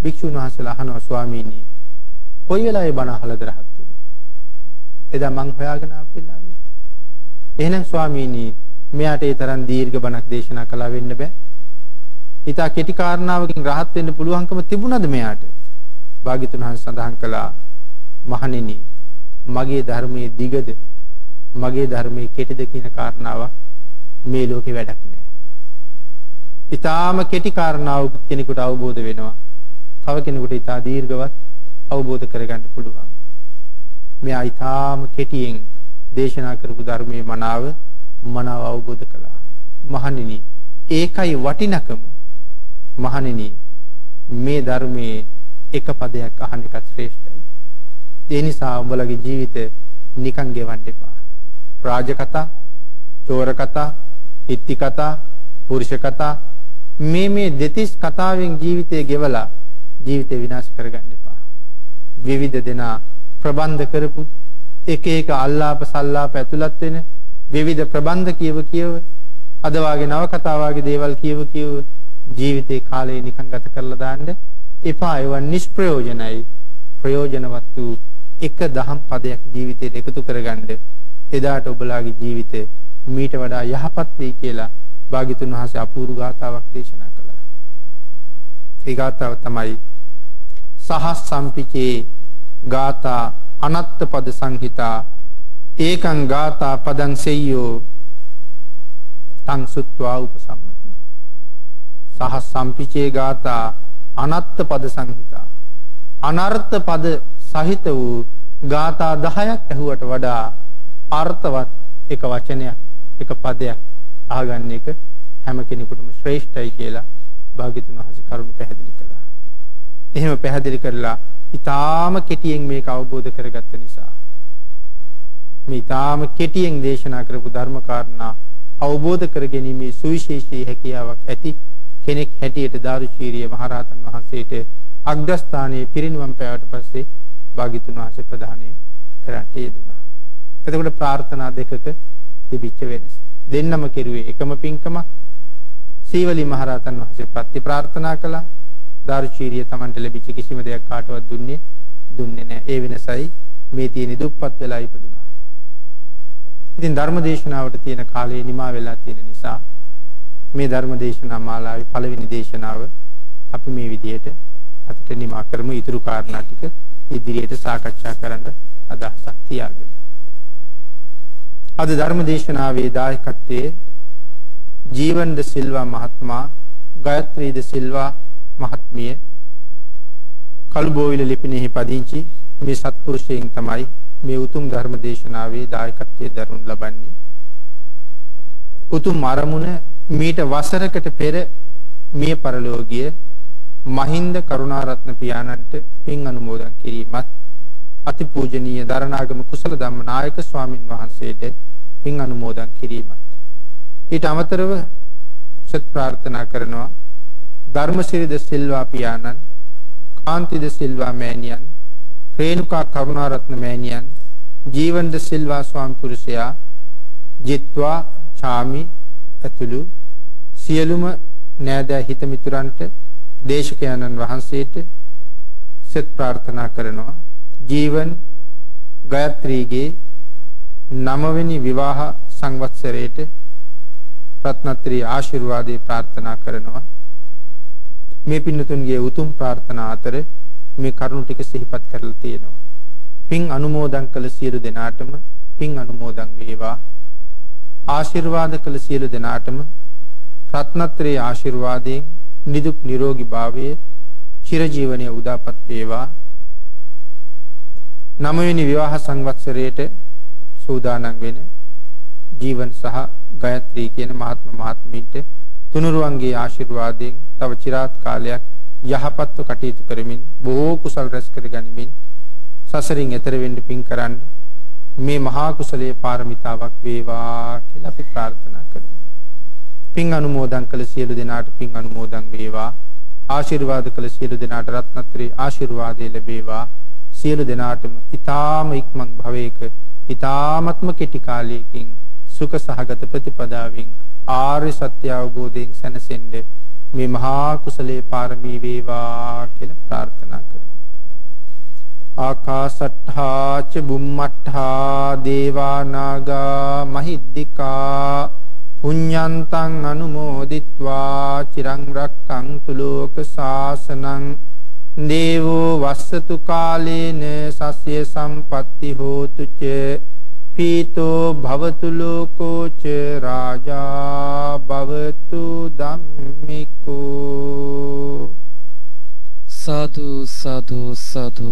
භික්ෂුන් වහන්සේලා අහනවා ස්වාමීනි කොයි වෙලාවේ බණ අහලාද රහත් වුනේ? එදා මං හොයාගෙන ආපු වෙලාවේ. එහෙනම් ස්වාමීනි මෙයාට ඒ තරම් දීර්ඝ බණක් දේශනා කළා වෙන්න බෑ. ඊට කෙටි කාරණාවකින් රහත් වෙන්න පුළුවන්කම තිබුණද මෙයාට? භාග්‍යතුන් වහන්සේ සඳහන් කළා මහණෙනි මගේ ධර්මයේ දිගද මගේ ධර්මයේ කෙටිද කියන කාරණාව මේ ලෝකේ වැඩක් නෑ. ඊටාම කෙටි කාරණාවක් කෙනෙකුට අවබෝධ වෙනවා. තව කෙනෙකුට ඊටා දීර්ඝවත් අවබෝධ කරගන්න පුළුවන්. මෙයා ඊටාම කෙටියෙන් දේශනා කරපු ධර්මයේ මනාව මනාව අවබෝධ කළා. මහණෙනි ඒකයි වටිනකම. මහණෙනි මේ ධර්මයේ එක පදයක් අහන එකත් ශ්‍රේෂ්ඨයි. ඒ නිසා උඹලගේ ජීවිත නිකන් ගෙවන්න එපා. රාජ කතා, චෝර කතා, හිත්ති කතා, පුරුෂ කතා මේ මේ දෙතිස් කතාවෙන් ජීවිතය ගෙවලා ජීවිතේ විනාශ කරගන්න එපා. විවිධ දෙනා ප්‍රබන්ධ කරපු එක එක අල්ලාප සල්ලාප ඇතුළත් වෙන විවිධ ප්‍රබන්ධ කියව කියව අද වාගේ නව කතා වාගේ දේවල් කියව කියව ජීවිතේ කාලේ නිකන් ගත කරලා දාන්න එපා ඒවා නිෂ්ප්‍රයෝජනයි ප්‍රයෝජනවත් වූ එක දහම් පදයක් ජීවිතේට එකතු කරගන්න එදාට ඔබලාගේ ජීවිතේ මීට වඩා යහපත් වෙයි කියලා භාග්‍යතුන් වහන්සේ අපූර්ව ගාතාවක් දේශනා කළා. ඒ ගාතාව තමයි සහස් සම්පිචේ ගාථා අනත්ත පද සංහිතා ඒකං ගාථා පදං සෙය්‍යෝ තං සුත්වා උපසම්මති සහ සම්පිචේ ගාථා අනත්ත පද සංහිතා අනර්ථ පද සහිත වූ ගාථා 10ක් ඇහුවට වඩා අර්ථවත් එක වචනයක් එක පදයක් අහගන්න එක හැම කෙනෙකුටම ශ්‍රේෂ්ඨයි කියලා භාග්‍යතුන් වහන්සේ කරුණ පැහැදිලි කළා. එහෙම පැහැදිලි කරලා ඊටාම කෙටියෙන් මේක අවබෝධ කරගත්ත නිසා මේ ඊටාම කෙටියෙන් දේශනා කරපු ධර්ම කාරණා අවබෝධ කරගැනීමේ සුවිශේෂී හැකියාවක් ඇති කෙනෙක් හැටියට දාරුචීරිය මහරහතන් වහන්සේට අග්‍රස්ථානයේ පිරිනිවන් පෑවට පස්සේ භාග්‍යතුන් වහන්සේ ප්‍රදානය කරට යෙදුණා. එතකොට ප්‍රාර්ථනා දෙකක තිබිච්ච වෙනස. දෙන්නම කෙරුවේ එකම පින්කමක්. සීවලි මහරහතන් වහන්සේ ප්‍රති ප්‍රාර්ථනා කළා. දාරුචීරිය Tamanට ලැබිච්ච කිසිම දෙයක් කාටවත් දුන්නේ දුන්නේ නැහැ. ඒ වෙනසයි මේ තියෙන දුප්පත් වෙලා ඉපදුනා. ඉතින් ධර්ම දේශනාවට තියෙන කාලය නිමා වෙලා තියෙන නිසා මේ ධර්ම දේශනා මාලාවේ පළවෙනි දේශනාව අපි මේ විදිහට අතට නිමා කරමු. ඊතුරු කාරණා ටික ඉදිරියට සාකච්ඡා කරන්න අදහසක් තියාගෙන. අද ධර්ම දේශනාවේ දායකත්වයේ ජීවන්ද සිල්වා මහත්මයා, ගයත්‍රීද සිල්වා මහත්මිය කල්බෝවිල ලිපිනෙහි පදිංචි මේ සත්පුරුෂයන් තමයි මේ උතුම් ධර්ම දේශනාවේ දායකත්වයේ දරුණු ලබන්නේ. උතුම් අරමුණ මීට වසරකට පෙර මිය පරලෝකීය මහින්ද කරුණාරත්න පියාණන්ට පින් අනුමෝදන් කිරීමත් අතිපූජනීය දරණාගම කුසල ධම්ම නායක ස්වාමින් වහන්සේට පින් අනුමෝදන් කිරීමත් ඊට අමතරව සත් ප්‍රාර්ථනා කරනවා ධර්මසිරිද සිල්වා පියාණන් කාන්තිද සිල්වා මෑණියන් රේණුකා කරුණාරත්න මෑණියන් ජීවන්ද සිල්වා ස්වාමි පුරුෂයා ජිත්වා චාමි ඇතුළු සියලුම නෑදෑ හිත මිතුරන්ට දේශකයන්න් වහන්සේට සෙත් ප්‍රාර්ථනා කරනවා. ජීවන් ගයත්‍රීගේ නවවෙනි විවාහ සංවත්සරයේට රත්නත්‍රි ආශිර්වාදේ ප්‍රාර්ථනා කරනවා. මේ පින්නතුන්ගේ උතුම් ප්‍රාර්ථනා අතර මේ කරුණු ටික සිහිපත් කරලා තියෙනවා. පින් අනුමෝදන් කළ සියලු දෙනාටම පින් අනුමෝදන් වේවා. ආශිර්වාද කළ සියලු දෙනාටම රත්නත්‍රයේ ආශිර්වාදයෙන් නිදුක් නිරෝගී භාවයේ චිරජීවනයේ උදාපත් වේවා. නවවෙනි විවාහ සංවත්සරයේට සූදානම් වෙන ජීවන් සහ ගයත්‍රී කියන මහත්ම මහත්මීන්ට තුනුරුවන්ගේ ආශිර්වාදයෙන් තව চিරාත් කාලයක් යහපත්ව කටයුතු කරමින් බොහෝ කුසල් රැස් කර ගනිමින් සසරින් එතර වෙන්න පින් කරන්න මේ මහා කුසලයේ පාරමිතාවක් වේවා කියලා අපි ප්‍රාර්ථනා කරමු. පින් අනුමෝදන් කළ සියලු දෙනාට පින් අනුමෝදන් වේවා. ආශිර්වාද කළ සියලු දෙනාට රත්නත්‍රි ආශිර්වාදය ලැබේවා. සියලු දෙනාටම ඊ타ම ඉක්මන් භවයක ඊ타මත්ම කෙටි කාලයකින් සුඛ සහගත ප්‍රතිපදාවෙන් ආර්ය සත්‍ය අවබෝධයෙන් සැනසෙන්න මේ මහා කුසලයේ පාරමී වේවා කියලා ප්‍රාර්ථනා කරමු. ආකාසට්ඨා ච බුම්මට්ඨා දේවා නාග මහිද්దికා පුඤ්ඤන්තං අනුමෝදිත්වා චිරං රක්ඛන්තු ලෝක සාසනං දේවෝ වස්සතු කාලේන සස්ය සම්පatti හෝතු ච පීතෝ භවතු ලෝකෝ ච රාජා භවතු ධම්මිකෝ. සාදු සාදු සාදු.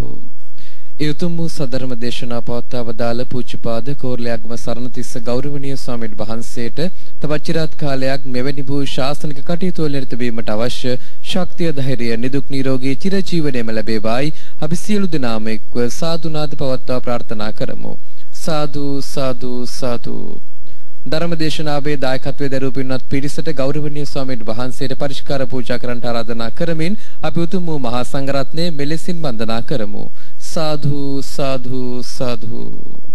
ඒ උතුම් වූ සදර්ම දේශනා පවත්වා වදාළ පූජ්‍යපාද කෝරළයාගම සරණතිස්ස ගෞරවනීය ස්වාමීන් වහන්සේට තවත් চিරාත් කාලයක් මෙවැනි වූ ශාසනික කටයුතු වල නිරත වීමට අවශ්‍ය ශක්තිය ධෛර්යය නිදුක් නිරෝගී චිරජීවනයේම ලැබේවායි. අපි සියලු දෙනාම එක්ව සාදුනාද පවත්වා ප්‍රාර්ථනා කරමු. සාදු සාදු සාදු. ධර්මදේශනාවේ දායකත්වයේ දරූ පින්වත් පිරිසට ගෞරවනීය ස්වාමීන් වහන්සේට පරිස්කාර පූජා කරන්නට ආරාධනා කරමින් අපි උතුම් වූ මහා සංඝරත්නය මෙලෙසින් වන්දනා කරමු. සාදු සාදු සාදු. සිය